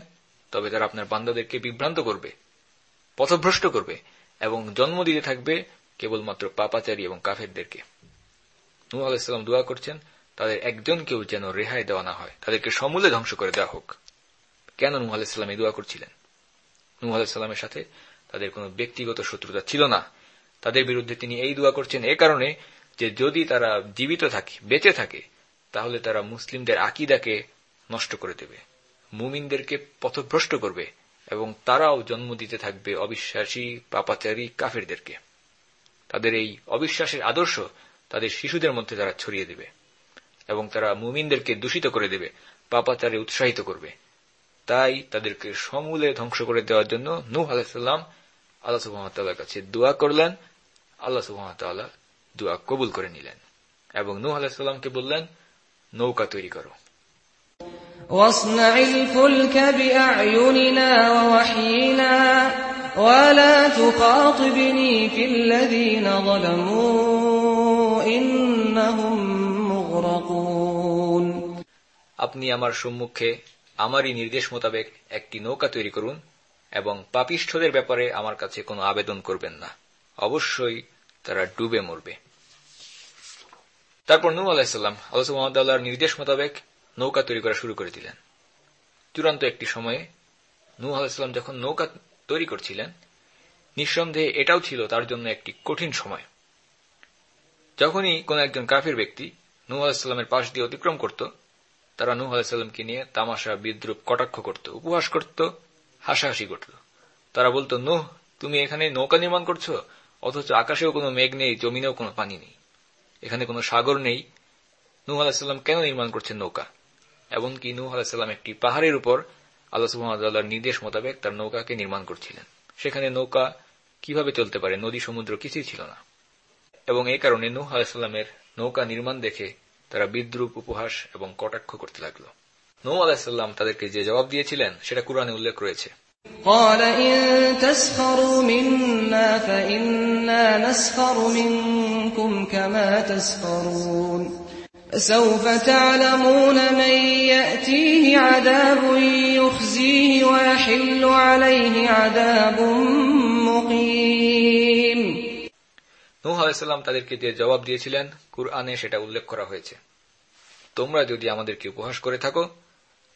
[SPEAKER 1] তবে তারা আপনার বান্দাদেরকে বিভ্রান্ত করবে পথভ্রষ্ট করবে এবং জন্ম দিতে থাকবে কেবলমাত্র পাপাচারী এবং কাফেরদেরকে নূ আলাইসাল্লাম দোয়া করছেন তাদের একজনকেও যেন রেহাই দেওয়া না হয় তাদেরকে সমূলে ধ্বংস করে দেওয়া হোক কেন নূ আলাইসাল্লাম এই দোয়া করছিলেন নূ আলাইসাল্লামের সাথে তাদের কোন ব্যক্তিগত শত্রুতা ছিল না তাদের বিরুদ্ধে তিনি এই দোয়া করছেন এ কারণে যে যদি তারা জীবিত থাকে বেঁচে থাকে তাহলে তারা মুসলিমদের আকিদাকে নষ্ট করে দেবে মুমিনদেরকে পথভ্রষ্ট করবে এবং তারাও জন্ম দিতে থাকবে অবিশ্বাসী পাপাচারী কাফেরদেরকে তাদের এই অবিশ্বাসের আদর্শ তাদের শিশুদের মধ্যে তারা ছড়িয়ে দেবে এবং তারা মুমিনদেরকে দূষিত করে দেবে পাপাচারে উৎসাহিত করবে তাই তাদেরকে সমূলে ধ্বংস করে দেওয়ার জন্য নূহ আলাহাম আল্লাহ সুহামতাল্লাহর কাছে দোয়া করলেন আল্লাহ সুহামতাল্লাহ দোয়া কবুল করে নিলেন এবং নু আলাহামকে বললেন নৌকা তৈরি করো আপনি আমার সম্মুখে আমারই নির্দেশ মোতাবেক একটি নৌকা তৈরি করুন এবং পাপিষ্ঠদের ব্যাপারে আমার কাছে কোন আবেদন করবেন না অবশ্যই তারা ডুবে মরবে তারপর নূ আলাহিসাল্লাম আল্লাহ মোহাম্মদাল্লাহর নির্দেশ মোতাবেক নৌকা তৈরি করা শুরু করে দিলেন চূড়ান্ত একটি সময়ে নূ আলাহিসাল্লাম যখন নৌকা তৈরি করছিলেন নিঃসন্দেহে এটাও ছিল তার জন্য একটি কঠিন সময় যখনই কোন একজন কাফের ব্যক্তি নূ আলাহিসাল্লামের পাশ দিয়ে অতিক্রম করত তারা নূ আলাহিসাল্লামকে নিয়ে তামাশা বিদ্রুপ কটাক্ষ করত উপহাস করত হাসাহাসি করত তারা বলতো নূহ তুমি এখানে নৌকা নির্মাণ করছো অথচ আকাশেও কোনো মেঘ নেই জমিনেও কোনো পানি নেই এখানে কোনো সাগর নেই নূহ আলাহিসাল্লাম কেন নির্মাণ করছেন নৌকা এমনকি নূহ আলাহিসাল্লাম একটি পাহাড়ের উপর আল্লাহ সুহামতাল্লাহর নির্দেশ মোতাবেক তার নৌকাকে নির্মাণ করছিলেন সেখানে নৌকা কিভাবে চলতে পারে নদী সমুদ্র কিছুই ছিল না এবং এই কারণে নূহ আলাহিসাল্লামের নৌকা নির্মাণ দেখে তারা বিদ্রুপ উপহাস এবং কটাক্ষ করতে লাগল নৌ আলাহিসাল্লাম তাদেরকে যে জবাব দিয়েছিলেন সেটা কোরআনে উল্লেখ রয়েছে
[SPEAKER 5] قال إن تسخروا منا فإنا نسخر তাদেরকে দিয়ে
[SPEAKER 1] জবাব দিয়েছিলেন কুরআনে সেটা উল্লেখ করা হয়েছে তোমরা যদি আমাদেরকে উপহাস করে থাকো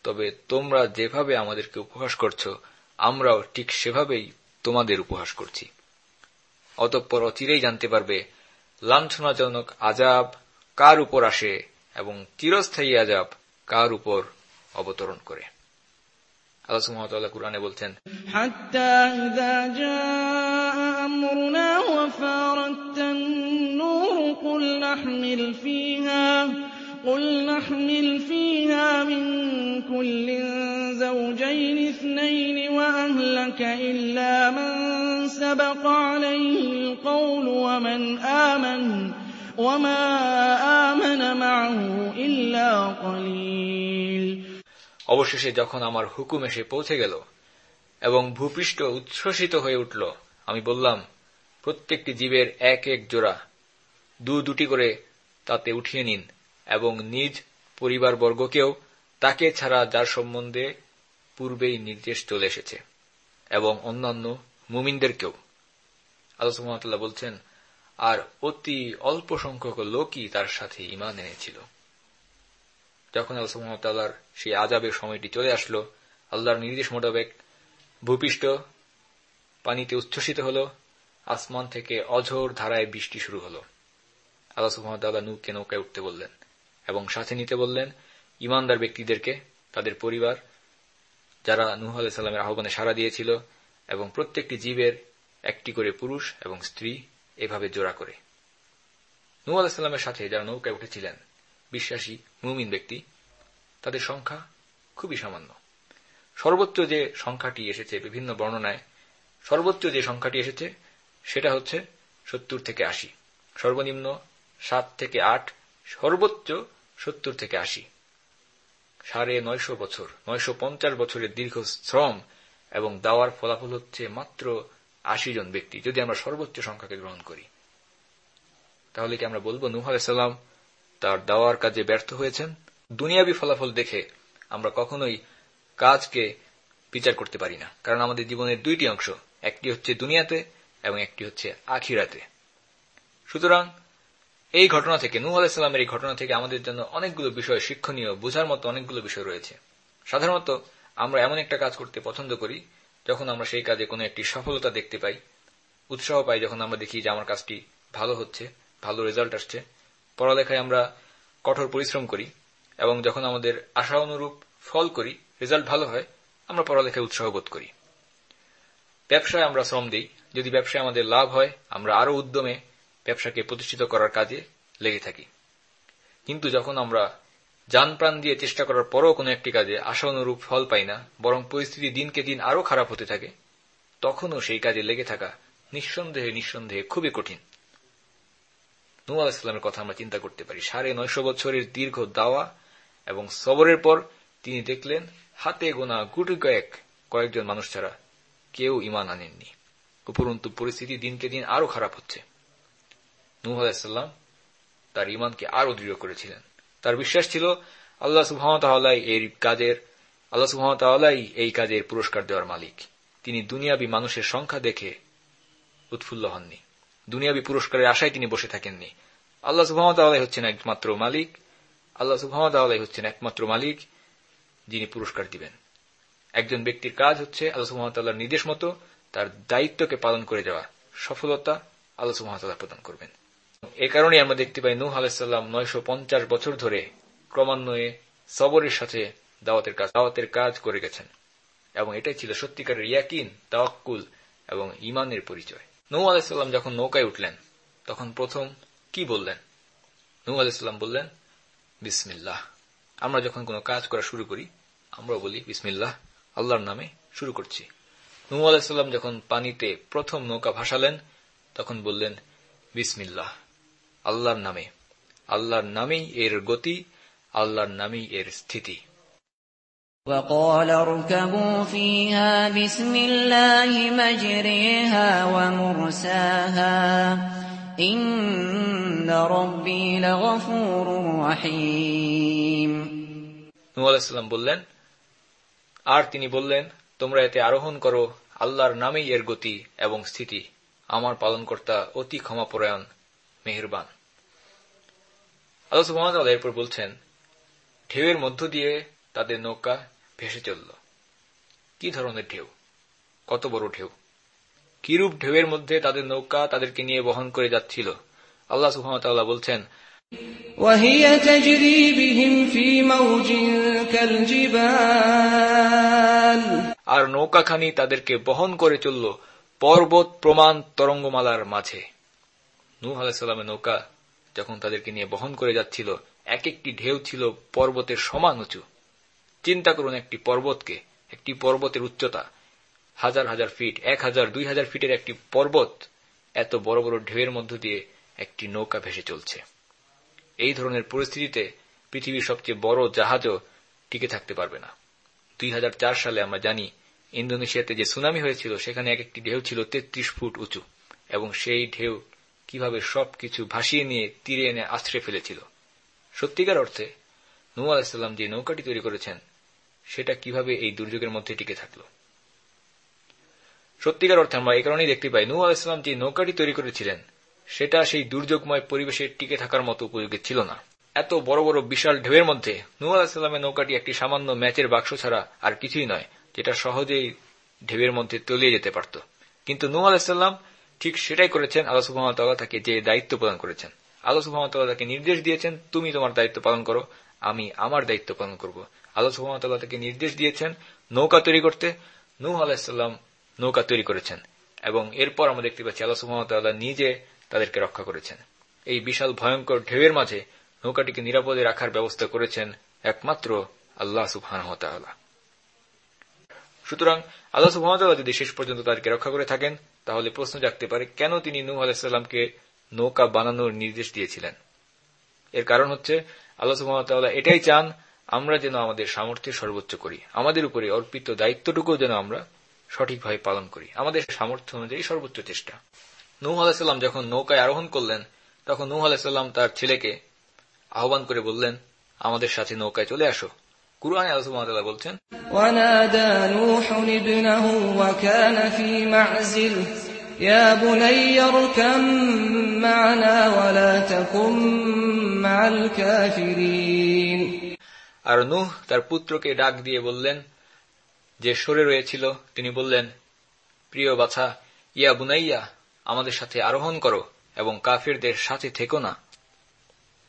[SPEAKER 1] তবে তোমরা যেভাবে আমাদেরকে উপহাস করছো আমরাও ঠিক সেভাবেই তোমাদের উপহাস করছি অতঃপর অচিরেই জানতে পারবে লাঞ্ছনাজনক আজাব কার উপর আসে এবং চিরস্থায়ী আজাব কার উপর অবতরণ করে আল্লাহ কুরআনে বলছেন
[SPEAKER 3] أمرنا قل نحمل فيها من كل زوجين اثنين وأهلك إلا من سبق عليه القول ومن آمن وَمَا آمَنَ مَعَهُ إِلَّا قَلِيلٌ
[SPEAKER 1] অবশেষে যখন আমার হুকুম এসে পৌঁছে গেল এবং ভূপৃষ্ঠ উচ্ছ্বসিত হয়ে উঠল আমি বললাম প্রত্যেকটি জীবের এক এক জোড়া দু দুটি করে তাতে উঠিয়ে নিন এবং নিজ পরিবারবর্গকেও তাকে ছাড়া যার সম্বন্ধে পূর্বেই নির্দেশ চলে এসেছে এবং অন্যান্য মুমিনদেরকেও আল্লাহ বলছেন আর অতি অল্প সংখ্যক লোকই তার সাথে ইমান এনেছিল যখন আল্লাহ সেই আজাবের সময়টি চলে আসলো আল্লাহর নির্দেশ মোটাবেক ভূপৃষ্ঠ পানিতে উচ্ছ্বসিত হল আসমান থেকে অঝোর ধারায় বৃষ্টি শুরু হল আল্লাহ সুহামতাল্লাহ নৌকে নৌকায় উঠতে বললেন এবং সাথে নিতে বললেন ইমানদার ব্যক্তিদেরকে তাদের পরিবার যারা নুহ আলাইসাল্লামের আহ্বানে সাড়া দিয়েছিল এবং প্রত্যেকটি জীবের একটি করে পুরুষ এবং স্ত্রী এভাবে জোড়া করে নুহ আলাইসাল্লামের সাথে যারা নৌকায় উঠেছিলেন বিশ্বাসী মুমিন ব্যক্তি তাদের সংখ্যা খুবই সামান্য সর্বোচ্চ যে সংখ্যাটি এসেছে বিভিন্ন বর্ণনায় সর্বোচ্চ যে সংখ্যাটি এসেছে সেটা হচ্ছে সত্তর থেকে আশি সর্বনিম্ন সাত থেকে আট সর্বোচ্চ সত্তর থেকে আশি সাড়ে নয়শ বছর নয়শ পঞ্চাশ বছরের দীর্ঘ শ্রম এবং দাওয়ার ফলাফল হচ্ছে মাত্র আশি জন ব্যক্তি যদি আমরা সর্বোচ্চ সংখ্যাকে গ্রহণ করি তাহলে কি আমরা বলবো নুহ আলাইসাল্লাম তার দাওয়ার কাজে ব্যর্থ হয়েছেন দুনিয়াবি ফলাফল দেখে আমরা কখনোই কাজকে বিচার করতে পারি না কারণ আমাদের জীবনের দুইটি অংশ একটি হচ্ছে দুনিয়াতে এবং একটি হচ্ছে আখিরাতে সুতরাং এই ঘটনা থেকে নু আলাহিসাল্লামের এই ঘটনা থেকে আমাদের জন্য অনেকগুলো বিষয় শিক্ষণীয় বোঝার মতো অনেকগুলো বিষয় রয়েছে সাধারণত আমরা এমন একটা কাজ করতে পছন্দ করি যখন আমরা সেই কাজে কোনো একটি সফলতা দেখতে পাই উৎসাহ পাই যখন আমরা দেখি যে আমার কাজটি ভালো হচ্ছে ভালো রেজাল্ট আসছে পড়ালেখায় আমরা কঠোর পরিশ্রম করি এবং যখন আমাদের আশা অনুরূপ ফল করি রেজাল্ট ভালো হয় আমরা পড়ালেখায় উৎসাহ বোধ করি ব্যবসায় আমরা শ্রম দিই যদি ব্যবসায় আমাদের লাভ হয় আমরা আরও উদ্যমে ব্যবসাকে প্রতিষ্ঠিত করার কাজে লেগে থাকি কিন্তু যখন আমরা যান প্রাণ দিয়ে চেষ্টা করার পরও কোন একটি কাজে আশা অনুরূপ ফল পাই না বরং পরিস্থিতি দিনকে দিন আরও খারাপ হতে থাকে তখনও সেই কাজে লেগে থাকা নিঃসন্দেহে নিঃসন্দেহে খুবই কঠিন নু ইসলামের কথা আমরা চিন্তা করতে পারি সাড়ে নয়শ বছরের দীর্ঘ দাওয়া এবং সবরের পর তিনি দেখলেন হাতে গোনা গুটি কয়েক কয়েকজন মানুষ ছাড়া কেউ ইমান আনেননি উপরন্তু পরিস্থিতি দিনকে দিন আরও খারাপ হচ্ছে নুহ আলাহিসাল্লাম তার ইমানকে আরও দৃঢ় করেছিলেন তার বিশ্বাস ছিল আল্লাহ সুহামতাল্লাহ এর কাজের আল্লাহ সুহামতাল্লাহ এই কাজের পুরস্কার দেওয়ার মালিক তিনি দুনিয়াবি মানুষের সংখ্যা দেখে উৎফুল্ল হননি দুনিয়াবি পুরস্কারের আশায় তিনি বসে থাকেননি আল্লাহ সুহামতাল্লাহ হচ্ছেন একমাত্র মালিক আল্লাহ সুহামতাল্লাহ হচ্ছেন একমাত্র মালিক যিনি পুরস্কার দিবেন একজন ব্যক্তির কাজ হচ্ছে আল্লাহ সুহামতাল্লাহর নির্দেশ মতো তার দায়িত্বকে পালন করে দেওয়া সফলতা আল্লাহ সুহামতাল্লাহ প্রদান করবেন এ কারণে আমরা দেখতে পাই নূহ আলাইসাল্লাম নয়শো পঞ্চাশ বছর ধরে ক্রমান্বয়ে সবরের সাথে দাওয়াতের কাজ দাওয়াতের কাজ করে গেছেন এবং এটাই ছিল সত্যিকারের ইয়াকিন তাওয়াক্কুল এবং ইমানের পরিচয় নৌ আলাইসাল্লাম যখন নৌকায় উঠলেন তখন প্রথম কি বললেন নৌ আলাইসাল্লাম বললেন বিসমিল্লাহ আমরা যখন কোনো কাজ করা শুরু করি আমরা বলি বিসমিল্লাহ আল্লাহর নামে শুরু করছি নূ আলাইসাল্লাম যখন পানিতে প্রথম নৌকা ভাসালেন তখন বললেন বিসমিল্লাহ আল্লাহর নামে আল্লাহর নামেই এর গতি আল্লাহর নামেই এর স্থিতি বললেন আর তিনি বললেন তোমরা এতে আরোহণ করো আল্লাহর নামেই এর গতি এবং স্থিতি আমার পালনকর্তা অতি ক্ষমাপরায়ণ মেহরবান আল্লাহ সুহামতাল এরপর বলছেন ঢেউয়ের মধ্য দিয়ে তাদের নৌকা ভেসে চলল কি ধরনের ঢেউ কত বড় ঢেউ কিরূপ ঢেউয়ের মধ্যে তাদের নৌকা তাদেরকে নিয়ে বহন করে যাচ্ছিল আল্লাহ সুহামতাল্লাহ বলছেন আর নৌকাখানি তাদেরকে বহন করে চলল পর্বত প্রমাণ তরঙ্গমালার মাঝে নূহ আলাহিসাল্লামের নৌকা যখন তাদেরকে নিয়ে বহন করে যাচ্ছিল এক একটি ঢেউ ছিল পর্বতের সমান উঁচু চিন্তা করুন একটি পর্বতকে একটি পর্বতের উচ্চতা হাজার হাজার ফিট এক হাজার দুই হাজার ফিটের একটি পর্বত এত বড় বড় ঢেউয়ের মধ্য দিয়ে একটি নৌকা ভেসে চলছে এই ধরনের পরিস্থিতিতে পৃথিবীর সবচেয়ে বড় জাহাজও টিকে থাকতে পারবে না দুই সালে আমরা জানি ইন্দোনেশিয়াতে যে সুনামি হয়েছিল সেখানে এক একটি ঢেউ ছিল তেত্রিশ ফুট উঁচু এবং সেই ঢেউ কিভাবে সবকিছু ভাসিয়ে নিয়ে তীরে এনে আশ্রয় ফেলেছিল সত্যিকার অর্থে নূ আলাহিসাল্লাম যে নৌকাটি তৈরি করেছেন সেটা কিভাবে এই দুর্যোগের মধ্যে টিকে থাকল সত্যিকার অর্থে আমরা এ কারণেই দেখতে পাই নূ আলাহিসাল্লাম যে নৌকাটি তৈরি করেছিলেন সেটা সেই দুর্যোগময় পরিবেশে টিকে থাকার মতো উপযোগী ছিল না এত বড় বড় বিশাল ঢেউয়ের মধ্যে নূ আলাহিসাল্লামের নৌকাটি একটি সামান্য ম্যাচের বাক্স ছাড়া আর কিছুই নয় যেটা সহজেই ঢেউয়ের মধ্যে তলিয়ে যেতে পারত কিন্তু নূ আলাহিসাল্লাম ঠিক সেটাই করেছেন আল্লাহ সুহামতাল্লাহ তাকে যে দায়িত্ব প্রদান করেছেন আল্লাহ সুহামতাল্লাহ তাকে নির্দেশ দিয়েছেন তুমি তোমার দায়িত্ব পালন করো আমি আমার দায়িত্ব পালন করব আল্লাহ সুহামতাল্লাহ তাকে নির্দেশ দিয়েছেন নৌকা তৈরি করতে নূহ আলাহিসাল্লাম নৌকা তৈরি করেছেন এবং এরপর আমরা দেখতে পাচ্ছি আল্লাহ সুহামতাল্লাহ নিজে তাদেরকে রক্ষা করেছেন এই বিশাল ভয়ঙ্কর ঢেউয়ের মাঝে নৌকাটিকে নিরাপদে রাখার ব্যবস্থা করেছেন একমাত্র আল্লাহ সুবাহ সুতরাং আল্লাহ সুহামতাল্লাহ যদি শেষ পর্যন্ত তাদেরকে রক্ষা করে থাকেন তাহলে প্রশ্ন জাগতে পারে কেন তিনি নূহ আলাইসাল্লামকে নৌকা বানানোর নির্দেশ দিয়েছিলেন এর কারণ হচ্ছে আল্লাহ এটাই চান আমরা যেন আমাদের সামর্থ্য সর্বোচ্চ করি আমাদের উপরে অর্পিত দায়িত্বটুকু যেন আমরা সঠিকভাবে পালন করি আমাদের সামর্থ্য অনুযায়ী সর্বোচ্চ চেষ্টা নৌ আলাহিসাল্লাম যখন নৌকায় আরোহণ করলেন তখন নূহ আলাহিসাল্লাম তার ছেলেকে আহ্বান করে বললেন আমাদের সাথে নৌকায় চলে আসো কুরআনে আল্লাহ সুবহানাহু ওয়া বলছেন
[SPEAKER 5] নূহুন ইবনাহু ওয়া কানা ফি মা'জিল ইয়া মা'না ওয়া লা তাকুম মা'আল কাফিরিন
[SPEAKER 1] আর নূহ তার পুত্রকে ডাক দিয়ে বললেন যে সরে রয়েছিল তিনি বললেন প্রিয় বাছা ইয়া বুনাইয়া আমাদের সাথে আরোহণ করো এবং কাফিরদের সাথে থেকো না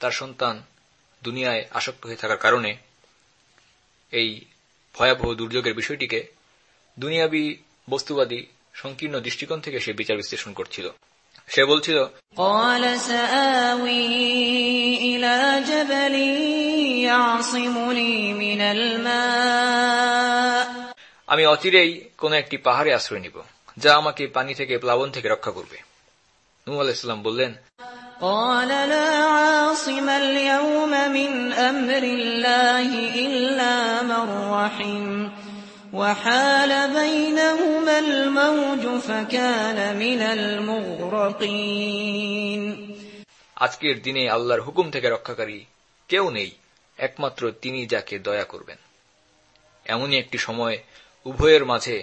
[SPEAKER 1] তার সন্তান দুনিয়ায় আসক্ত হয়ে থাকার কারণে এই ভয়াবহ দুর্যোগের বিষয়টিকে দুনিয়াবি বস্তুবাদী সংকীর্ণ দৃষ্টিকোণ থেকে সে বিচার বিশ্লেষণ করছিল সে বলছিল আমি অচিরেই কোন একটি পাহাড়ে আশ্রয় নিব যা আমাকে পানি থেকে প্লাবন থেকে রক্ষা করবে নু আলাইসাল্লাম বললেন
[SPEAKER 4] قال لا عاصم اليوم من الله من رحم وحال بينهما الموج فكان من المغرقين
[SPEAKER 1] আজকের দিনে আল্লাহর হুকুম থেকে রক্ষাকারী কেউ নেই একমাত্র তিনি যাকে দয়া করবেন এমনই একটি সময় উভয়ের মাঝে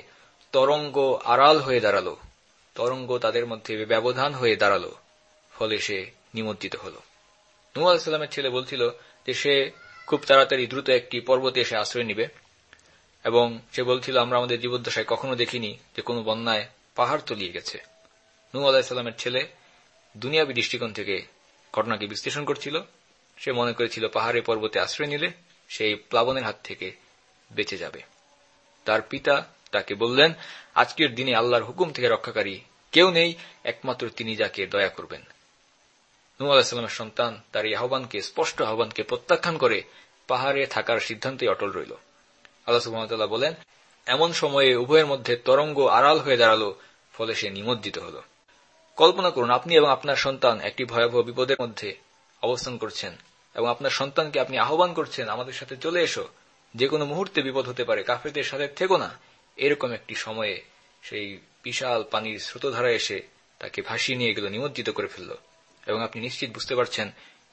[SPEAKER 1] তরঙ্গ আড়াল হয়ে দাঁড়ালো তরঙ্গ তাদের মধ্যে ব্যবধান হয়ে দাঁড়াল হলে সে নিমজ্জিত হল নুয়া আলাহিসাল্লামের ছেলে বলছিল যে সে খুব তাড়াতাড়ি দ্রুত একটি পর্বতে এসে আশ্রয় নিবে এবং সে বলছিল আমরা আমাদের জীবদ্দশায় কখনো দেখিনি যে কোন বন্যায় পাহাড় তলিয়ে গেছে নু আলাহিসাল্লামের ছেলে দুনিয়াবি দৃষ্টিকোণ থেকে ঘটনাকে বিশ্লেষণ করছিল সে মনে করেছিল পাহাড়ে পর্বতে আশ্রয় নিলে সেই প্লাবনের হাত থেকে বেঁচে যাবে তার পিতা তাকে বললেন আজকের দিনে আল্লাহর হুকুম থেকে রক্ষাকারী কেউ নেই একমাত্র তিনি যাকে দয়া করবেন নু আলাহিসাল্লামের সন্তান তার এই আহ্বানকে স্পষ্ট আহ্বানকে প্রত্যাখ্যান করে পাহাড়ে থাকার সিদ্ধান্তে অটল রইল আল্লাহ বলেন এমন সময়ে উভয়ের মধ্যে তরঙ্গ আড়াল হয়ে দাঁড়াল ফলে সে নিমজ্জিত হল কল্পনা করুন আপনি এবং আপনার সন্তান একটি ভয়াবহ বিপদের মধ্যে অবস্থান করছেন এবং আপনার সন্তানকে আপনি আহ্বান করছেন আমাদের সাথে চলে এসো যে কোনো মুহূর্তে বিপদ হতে পারে কাফেরদের সাথে থেকো না এরকম একটি সময়ে সেই বিশাল পানির স্রোতধারা এসে তাকে ভাসিয়ে নিয়ে গেল নিমজ্জিত করে ফেলল এবং আপনি নিশ্চিত বুঝতে পারছেন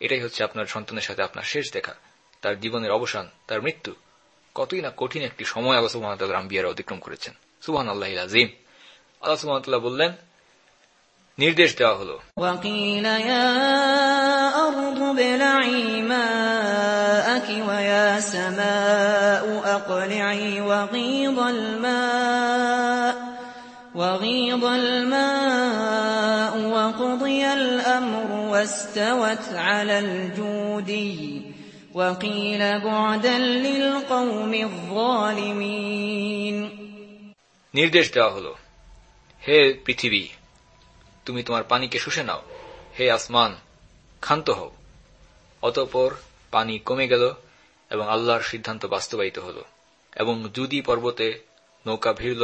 [SPEAKER 1] এটাই হচ্ছে আপনার সন্তানের সাথে আপনার শেষ দেখা তার জীবনের অবসান তার মৃত্যু কতই না কঠিন একটি সময় আল্লাহ সুবাহতাল আম্বিয়ারা অতিক্রম করেছেন সুবাহ আল্লাহ আজিম আল্লাহ সুবাহতাল্লাহ বললেন নির্দেশ দেওয়া হল
[SPEAKER 4] وغيض واستوت على الجودي وقيل بعدا للقوم الظالمين
[SPEAKER 1] নির্দেশ দেওয়া হলো হে পৃথিবী তুমি তোমার পানিকে শুষে নাও হে আসমান ক্ষান্ত হও অতঃপর পানি কমে গেল এবং আল্লাহর সিদ্ধান্ত বাস্তবায়িত হল এবং যুদি পর্বতে নৌকা ভিড়ল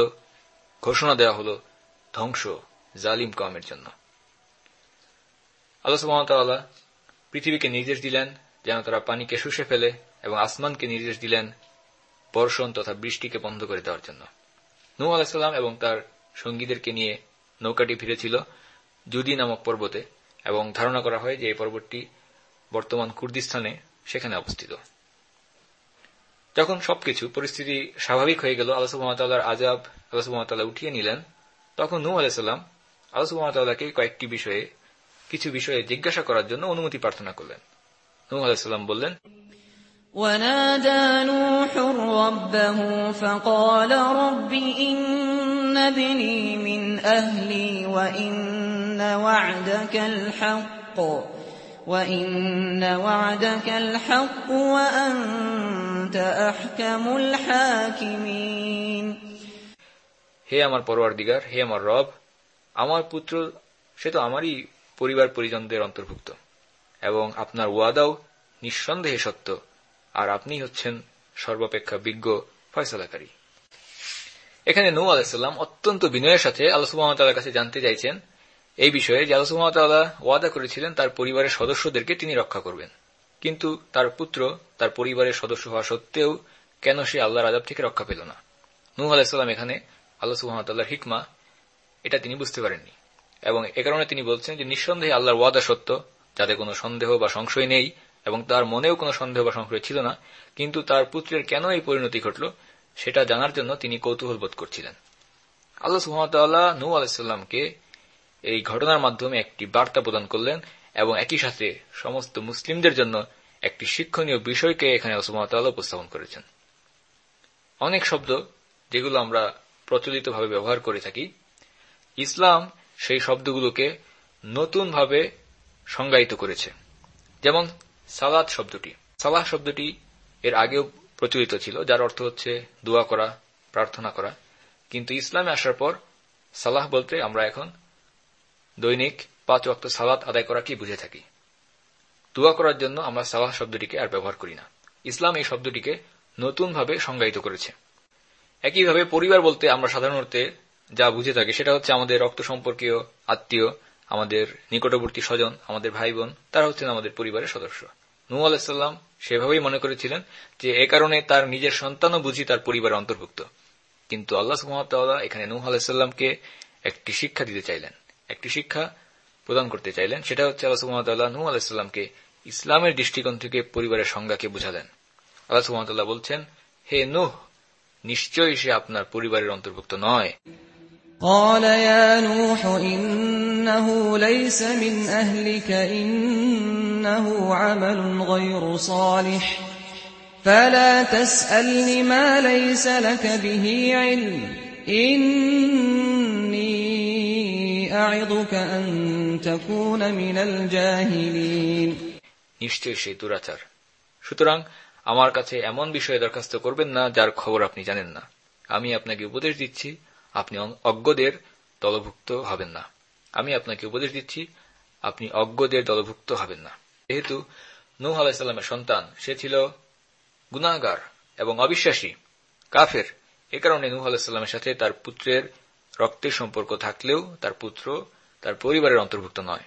[SPEAKER 1] ঘোষণা দেওয়া হল ধ্বংস জালিম কামের জন্য আল্লাহ পৃথিবীকে নির্দেশ দিলেন যেন তারা পানিকে শুষে ফেলে এবং আসমানকে নির্দেশ দিলেন বর্ষণ তথা বৃষ্টিকে বন্ধ করে দেওয়ার জন্য নু আলাহাম এবং তার সঙ্গীদেরকে নিয়ে নৌকাটি ফিরেছিল জুদি নামক পর্বতে এবং ধারণা করা হয় যে এই পর্বতটি বর্তমান কুর্দিস্তানে সেখানে অবস্থিত যখন সবকিছু পরিস্থিতি স্বাভাবিক হয়ে গেল আল্লাহ সুবাহতাল্লাহর আজাব আল্লাহ উঠিয়ে নিলেন তখন নু আলাহিসাল্লাম আল্লাহ কয়েকটি বিষয়ে কিছু বিষয়ে জিজ্ঞাসা করার জন্য অনুমতি প্রার্থনা করলেন নূহ আলাইসাল্লাম বললেন
[SPEAKER 4] ونادى نوح ربه فقال رب إن ابني من أهلي وإن وعدك الحق وإن وعدك الحق وأنت أحكم الحاكمين
[SPEAKER 1] হে আমার পরওয়ারদিগার হে আমার রব আমার পুত্র সে তো আমারই পরিবার পরিজনদের অন্তর্ভুক্ত এবং আপনার ওয়াদাও নিঃসন্দেহে সত্য আর আপনি হচ্ছেন সর্বাপেক্ষা বিজ্ঞ ফয়সলাকারী এখানে নৌ আলাইসাল্লাম অত্যন্ত বিনয়ের সাথে আল্লাহ কাছে জানতে চাইছেন এই বিষয়ে যে আল্লাহ সুহামতাল্লাহ ওয়াদা করেছিলেন তার পরিবারের সদস্যদেরকে তিনি রক্ষা করবেন কিন্তু তার পুত্র তার পরিবারের সদস্য হওয়া সত্ত্বেও কেন সে আল্লাহর আদাব থেকে রক্ষা পেল না নু আলাইসাল্লাম এখানে আল্লাহ সুহামতাল্লাহর হিকমা এটা তিনি বুঝতে পারেননি এবং এ কারণে তিনি বলছেন যে নিঃসন্দেহে আল্লাহর ওয়াদা সত্য যাতে কোনো সন্দেহ বা সংশয় নেই এবং তার মনেও কোনো সন্দেহ বা সংশয় ছিল না কিন্তু তার পুত্রের কেন এই পরিণতি ঘটল সেটা জানার জন্য তিনি কৌতূহল বোধ করছিলেন আল্লাহ সুহামতাল্লাহ নু আলাইসাল্লামকে এই ঘটনার মাধ্যমে একটি বার্তা প্রদান করলেন এবং একই সাথে সমস্ত মুসলিমদের জন্য একটি শিক্ষণীয় বিষয়কে এখানে সুহামতাল্লাহ উপস্থাপন করেছেন অনেক শব্দ যেগুলো আমরা প্রচলিতভাবে ব্যবহার করে থাকি ইসলাম সেই শব্দগুলোকে নতুনভাবে সংজ্ঞায়িত করেছে যেমন সালাদ শব্দটি সালাহ শব্দটি এর আগেও প্রচলিত ছিল যার অর্থ হচ্ছে দোয়া করা প্রার্থনা করা কিন্তু ইসলামে আসার পর সালাহ বলতে আমরা এখন দৈনিক পাঁচ অক্ত সালাত আদায় কি বুঝে থাকি দোয়া করার জন্য আমরা সালাহ শব্দটিকে আর ব্যবহার করি না ইসলাম এই শব্দটিকে নতুনভাবে সংজ্ঞায়িত করেছে একইভাবে পরিবার বলতে আমরা সাধারণত যা বুঝে থাকে সেটা হচ্ছে আমাদের রক্ত সম্পর্কীয় আত্মীয় আমাদের নিকটবর্তী স্বজন আমাদের ভাই বোন তারা হচ্ছেন আমাদের পরিবারের সদস্য নু আলাহাম সেভাবেই মনে করেছিলেন যে এ কারণে তার নিজের সন্তানও বুঝি তার পরিবারে অন্তর্ভুক্ত কিন্তু আল্লাহ মোহাম্মতাল্লাহ এখানে নু আলাহিসাল্লামকে একটি শিক্ষা দিতে চাইলেন একটি শিক্ষা প্রদান করতে চাইলেন সেটা হচ্ছে আল্লাহ মোহাম্মতাল্লাহ নু আলাহিসাল্লামকে ইসলামের দৃষ্টিকোণ থেকে পরিবারের সংজ্ঞাকে বুঝালেন আল্লাহ মোহাম্মতাল্লাহ বলছেন হে নুহ নিশ্চয়ই সে আপনার পরিবারের অন্তর্ভুক্ত নয়
[SPEAKER 5] قال يا نوح إنه ليس من أهلك إنه عمل غير صالح فلا تسألني ما ليس لك به علم إني أعظك أن تكون من الجاهلين
[SPEAKER 1] نشتر شيطورة تر সুতরাং আমার কাছে এমন বিষয়ে দরখাস্ত করবেন না যার খবর আপনি জানেন না আমি আপনাকে উপদেশ দিচ্ছি আপনি অজ্ঞদের দলভুক্ত হবেন না আমি আপনাকে উপদেশ দিচ্ছি আপনি অজ্ঞদের দলভুক্ত হবেন না যেহেতু নৌ আলাহিসাল্লামের সন্তান সে ছিল গুণাগার এবং অবিশ্বাসী কাফের এ কারণে নূ আলাহিসাল্লামের সাথে তার পুত্রের রক্তের সম্পর্ক থাকলেও তার পুত্র তার পরিবারের অন্তর্ভুক্ত নয়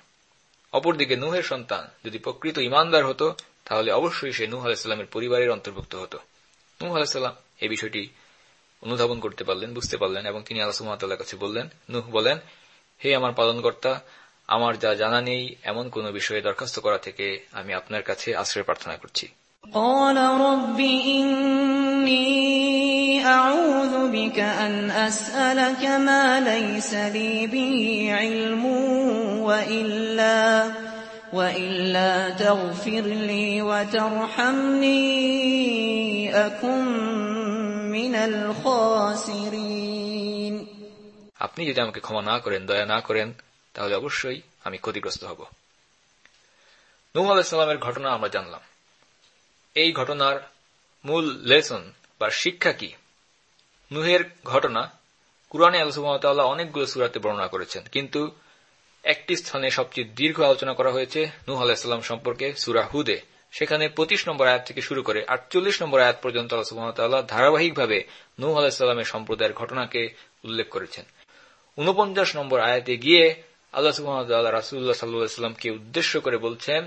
[SPEAKER 1] অপরদিকে নুহের সন্তান যদি প্রকৃত ইমানদার হতো তাহলে অবশ্যই সে নূহ আলাহিসাল্লামের পরিবারের অন্তর্ভুক্ত হতো নূহ আলাহিসাল্লাম এ বিষয়টি অনুধাবন করতে পারলেন বুঝতে পারলেন এবং তিনি আল্লাহ সুমাতাল্লাহ কাছে বললেন নুহ বলেন হে আমার পালনকর্তা আমার যা জানা নেই এমন কোন বিষয়ে দরখাস্ত করা থেকে আমি আপনার কাছে আশ্রয় প্রার্থনা করছি أعوذ আপনি যদি আমাকে ক্ষমা না করেন দয়া না করেন তাহলে অবশ্যই আমি ক্ষতিগ্রস্ত হব নুম আলাইসালামের ঘটনা আমরা জানলাম এই ঘটনার মূল লেসন বা শিক্ষা কি নুহের ঘটনা কুরআনে আলোচনা অনেকগুলো সুরাতে বর্ণনা করেছেন কিন্তু একটি স্থানে সবচেয়ে দীর্ঘ আলোচনা করা হয়েছে নুহ আলাহিসাল্লাম সম্পর্কে সুরাহুদে সেখানে পঁচিশ নম্বর আয়াত থেকে শুরু করে আটচল্লিশ নম্বর আয়াত পর্যন্ত আল্লাহ সুবাহতাল্লাহ ধারাবাহিকভাবে নূহ আলাহিসাল্লামের সম্প্রদায়ের ঘটনাকে উল্লেখ করেছেন উনপঞ্চাশ নম্বর আয়াতে গিয়ে আল্লাহ সুবাহতাল্লাহ রাসুল্লাহ সাল্লাহামকে উদ্দেশ্য করে বলছেন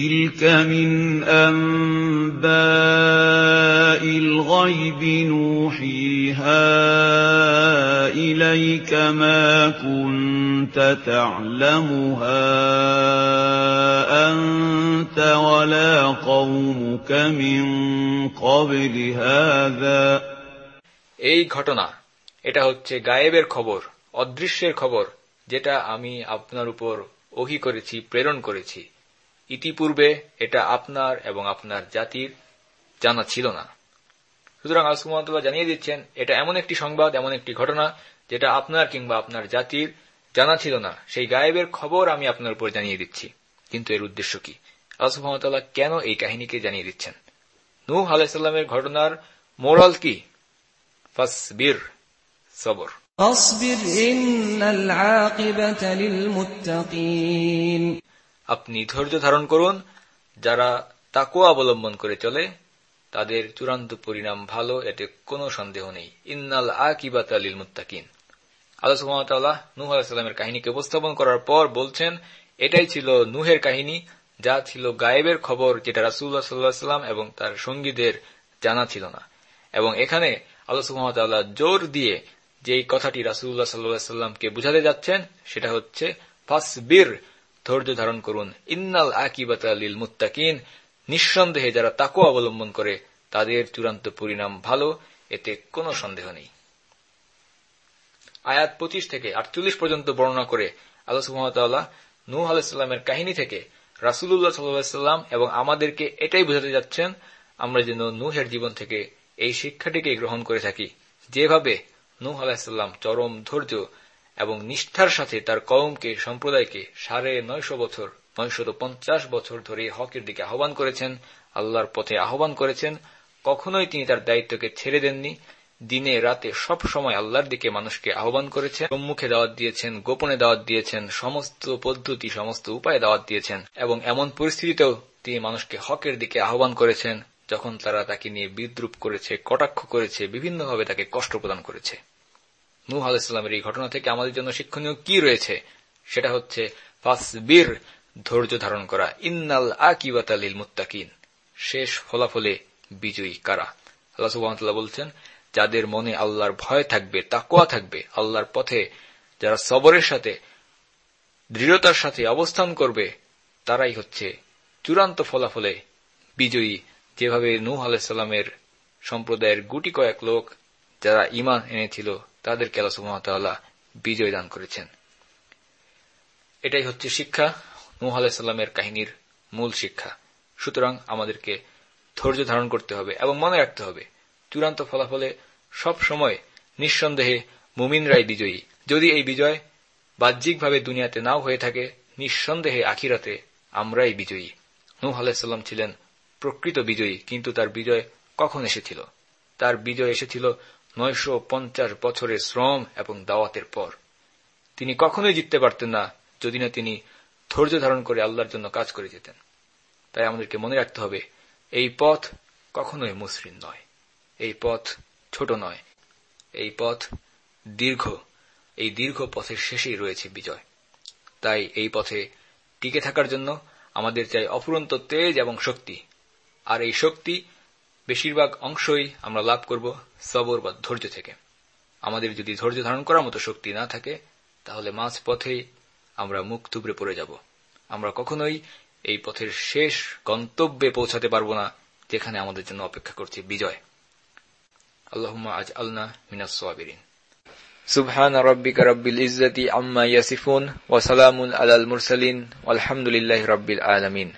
[SPEAKER 2] تلك من أنباء
[SPEAKER 1] الغيب نوحيها
[SPEAKER 2] إليك ما كنت تعلمها أَنتَ وَلَا قَوْمُكَ مِن قَبْلِ هَذَا
[SPEAKER 1] এই ঘটনা এটা হচ্ছে গায়েবের খবর অদৃশ্যের খবর যেটা আমি আপনার উপর ওহি করেছি প্রেরণ করেছি ইতিপূর্বে এটা আপনার এবং আপনার জাতির জানা ছিল না সুতরাং আসমতুল্লাহ জানিয়ে দিচ্ছেন এটা এমন একটি সংবাদ এমন একটি ঘটনা যেটা আপনার কিংবা আপনার জাতির জানা ছিল না সেই গায়েবের খবর আমি আপনার উপর জানিয়ে দিচ্ছি কিন্তু এর উদ্দেশ্য কি আল্লাহ কেন এই কাহিনীকে জানিয়ে দিচ্ছেন নূহ আলাহিসাল্লামের ঘটনার মোরাল কি ফাসবির সবর আপনি ধৈর্য ধারণ করুন যারা তাকু অবলম্বন করে চলে তাদের চূড়ান্ত পরিণাম ভালো এতে কোন সন্দেহ নেই ইন্নাল আকিবাত আলিল মুতাকিন আলোচনা সুহামতাল্লাহ নুহ আলাহিসাল্লামের কাহিনীকে উপস্থাপন করার পর বলছেন এটাই ছিল নুহের কাহিনী যা ছিল গায়েবের খবর যেটা রাসুল্লাহ সাল্লাহাম এবং তার সঙ্গীদের জানা ছিল না এবং এখানে আল্লাহ জোর দিয়ে যেই কথাটি রাসুল্লাহ সাল্লাহ সাল্লামকে বুঝাতে যাচ্ছেন সেটা হচ্ছে ফাসবির ধৈর্য ধারণ করুন ইন্নাল আকিবাত আলিল মুতাকিন নিঃসন্দেহে যারা তাকে অবলম্বন করে তাদের চূড়ান্ত পরিণাম ভালো এতে কোন সন্দেহ নেই আয়াত পঁচিশ থেকে আটচল্লিশ পর্যন্ত বর্ণনা করে আল্লাহ নূহ আলাহিসাল্লামের কাহিনী থেকে রাসুলুল্লাহ সাল্লাম এবং আমাদেরকে এটাই বোঝাতে যাচ্ছেন আমরা যেন নুহের জীবন থেকে এই শিক্ষাটিকে গ্রহণ করে থাকি যেভাবে নূহ আলাহিসাল্লাম চরম ধৈর্য এবং নিষ্ঠার সাথে তার কওমকে সম্প্রদায়কে সাড়ে নয়শ বছর নয়শত পঞ্চাশ বছর ধরে হকের দিকে আহ্বান করেছেন আল্লাহর পথে আহ্বান করেছেন কখনোই তিনি তার দায়িত্বকে ছেড়ে দেননি দিনে রাতে সব সময় আল্লাহর দিকে মানুষকে আহ্বান করেছেন সম্মুখে দাওয়াত দিয়েছেন গোপনে দাওয়াত দিয়েছেন সমস্ত পদ্ধতি সমস্ত উপায়ে দাওয়াত দিয়েছেন এবং এমন পরিস্থিতিতেও তিনি মানুষকে হকের দিকে আহ্বান করেছেন যখন তারা তাকে নিয়ে বিদ্রুপ করেছে কটাক্ষ করেছে বিভিন্নভাবে তাকে কষ্ট প্রদান করেছে নূহ আলাইস্লামের এই ঘটনা থেকে আমাদের জন্য শিক্ষণীয় কি রয়েছে সেটা হচ্ছে ফাসবির ধৈর্য ধারণ করা ইন্নাল আকিবাতালিল মুত্তাকিন শেষ ফলাফলে বিজয়ী কারা আল্লাহ বলছেন যাদের মনে আল্লাহর ভয় থাকবে তাকোয়া থাকবে আল্লাহর পথে যারা সবরের সাথে দৃঢ়তার সাথে অবস্থান করবে তারাই হচ্ছে চূড়ান্ত ফলাফলে বিজয়ী যেভাবে নূহ আলাইসাল্লামের সম্প্রদায়ের গুটি কয়েক লোক যারা ইমান এনেছিল তাদের কেলাস মহাতালা বিজয় দান করেছেন এটাই হচ্ছে শিক্ষা নূহ আলাইসাল্লামের কাহিনীর মূল শিক্ষা সুতরাং আমাদেরকে ধৈর্য ধারণ করতে হবে এবং মনে রাখতে হবে চূড়ান্ত ফলাফলে সব সময় নিঃসন্দেহে মুমিনরাই বিজয়ী যদি এই বিজয় বাহ্যিকভাবে দুনিয়াতে নাও হয়ে থাকে নিঃসন্দেহে আখিরাতে আমরাই বিজয়ী নুহ আলাহিসাল্লাম ছিলেন প্রকৃত বিজয়ী কিন্তু তার বিজয় কখন এসেছিল তার বিজয় এসেছিল নয়শো পঞ্চাশ বছরের শ্রম এবং দাওয়াতের পর তিনি কখনোই জিততে পারতেন না যদি না তিনি ধৈর্য ধারণ করে আল্লাহর জন্য কাজ করে যেতেন তাই আমাদেরকে মনে রাখতে হবে এই পথ কখনোই মুসৃণ নয় এই পথ ছোট নয় এই পথ দীর্ঘ এই দীর্ঘ পথের শেষেই রয়েছে বিজয় তাই এই পথে টিকে থাকার জন্য আমাদের চাই অফুরন্ত তেজ এবং শক্তি আর এই শক্তি বেশিরভাগ অংশই আমরা লাভ করব সবর বা ধৈর্য থেকে আমাদের যদি ধৈর্য ধারণ করার মতো শক্তি না থাকে তাহলে মাঝ পথেই আমরা মুখ থুবড়ে পড়ে যাব আমরা কখনোই এই পথের শেষ গন্তব্যে পৌঁছাতে পারব না যেখানে আমাদের জন্য অপেক্ষা করছে বিজয় اللهم اجعلنا من الصابرين سبحان ربك رب العزة عما يصفون وسلام على المرسلين والحمد لله رب العالمين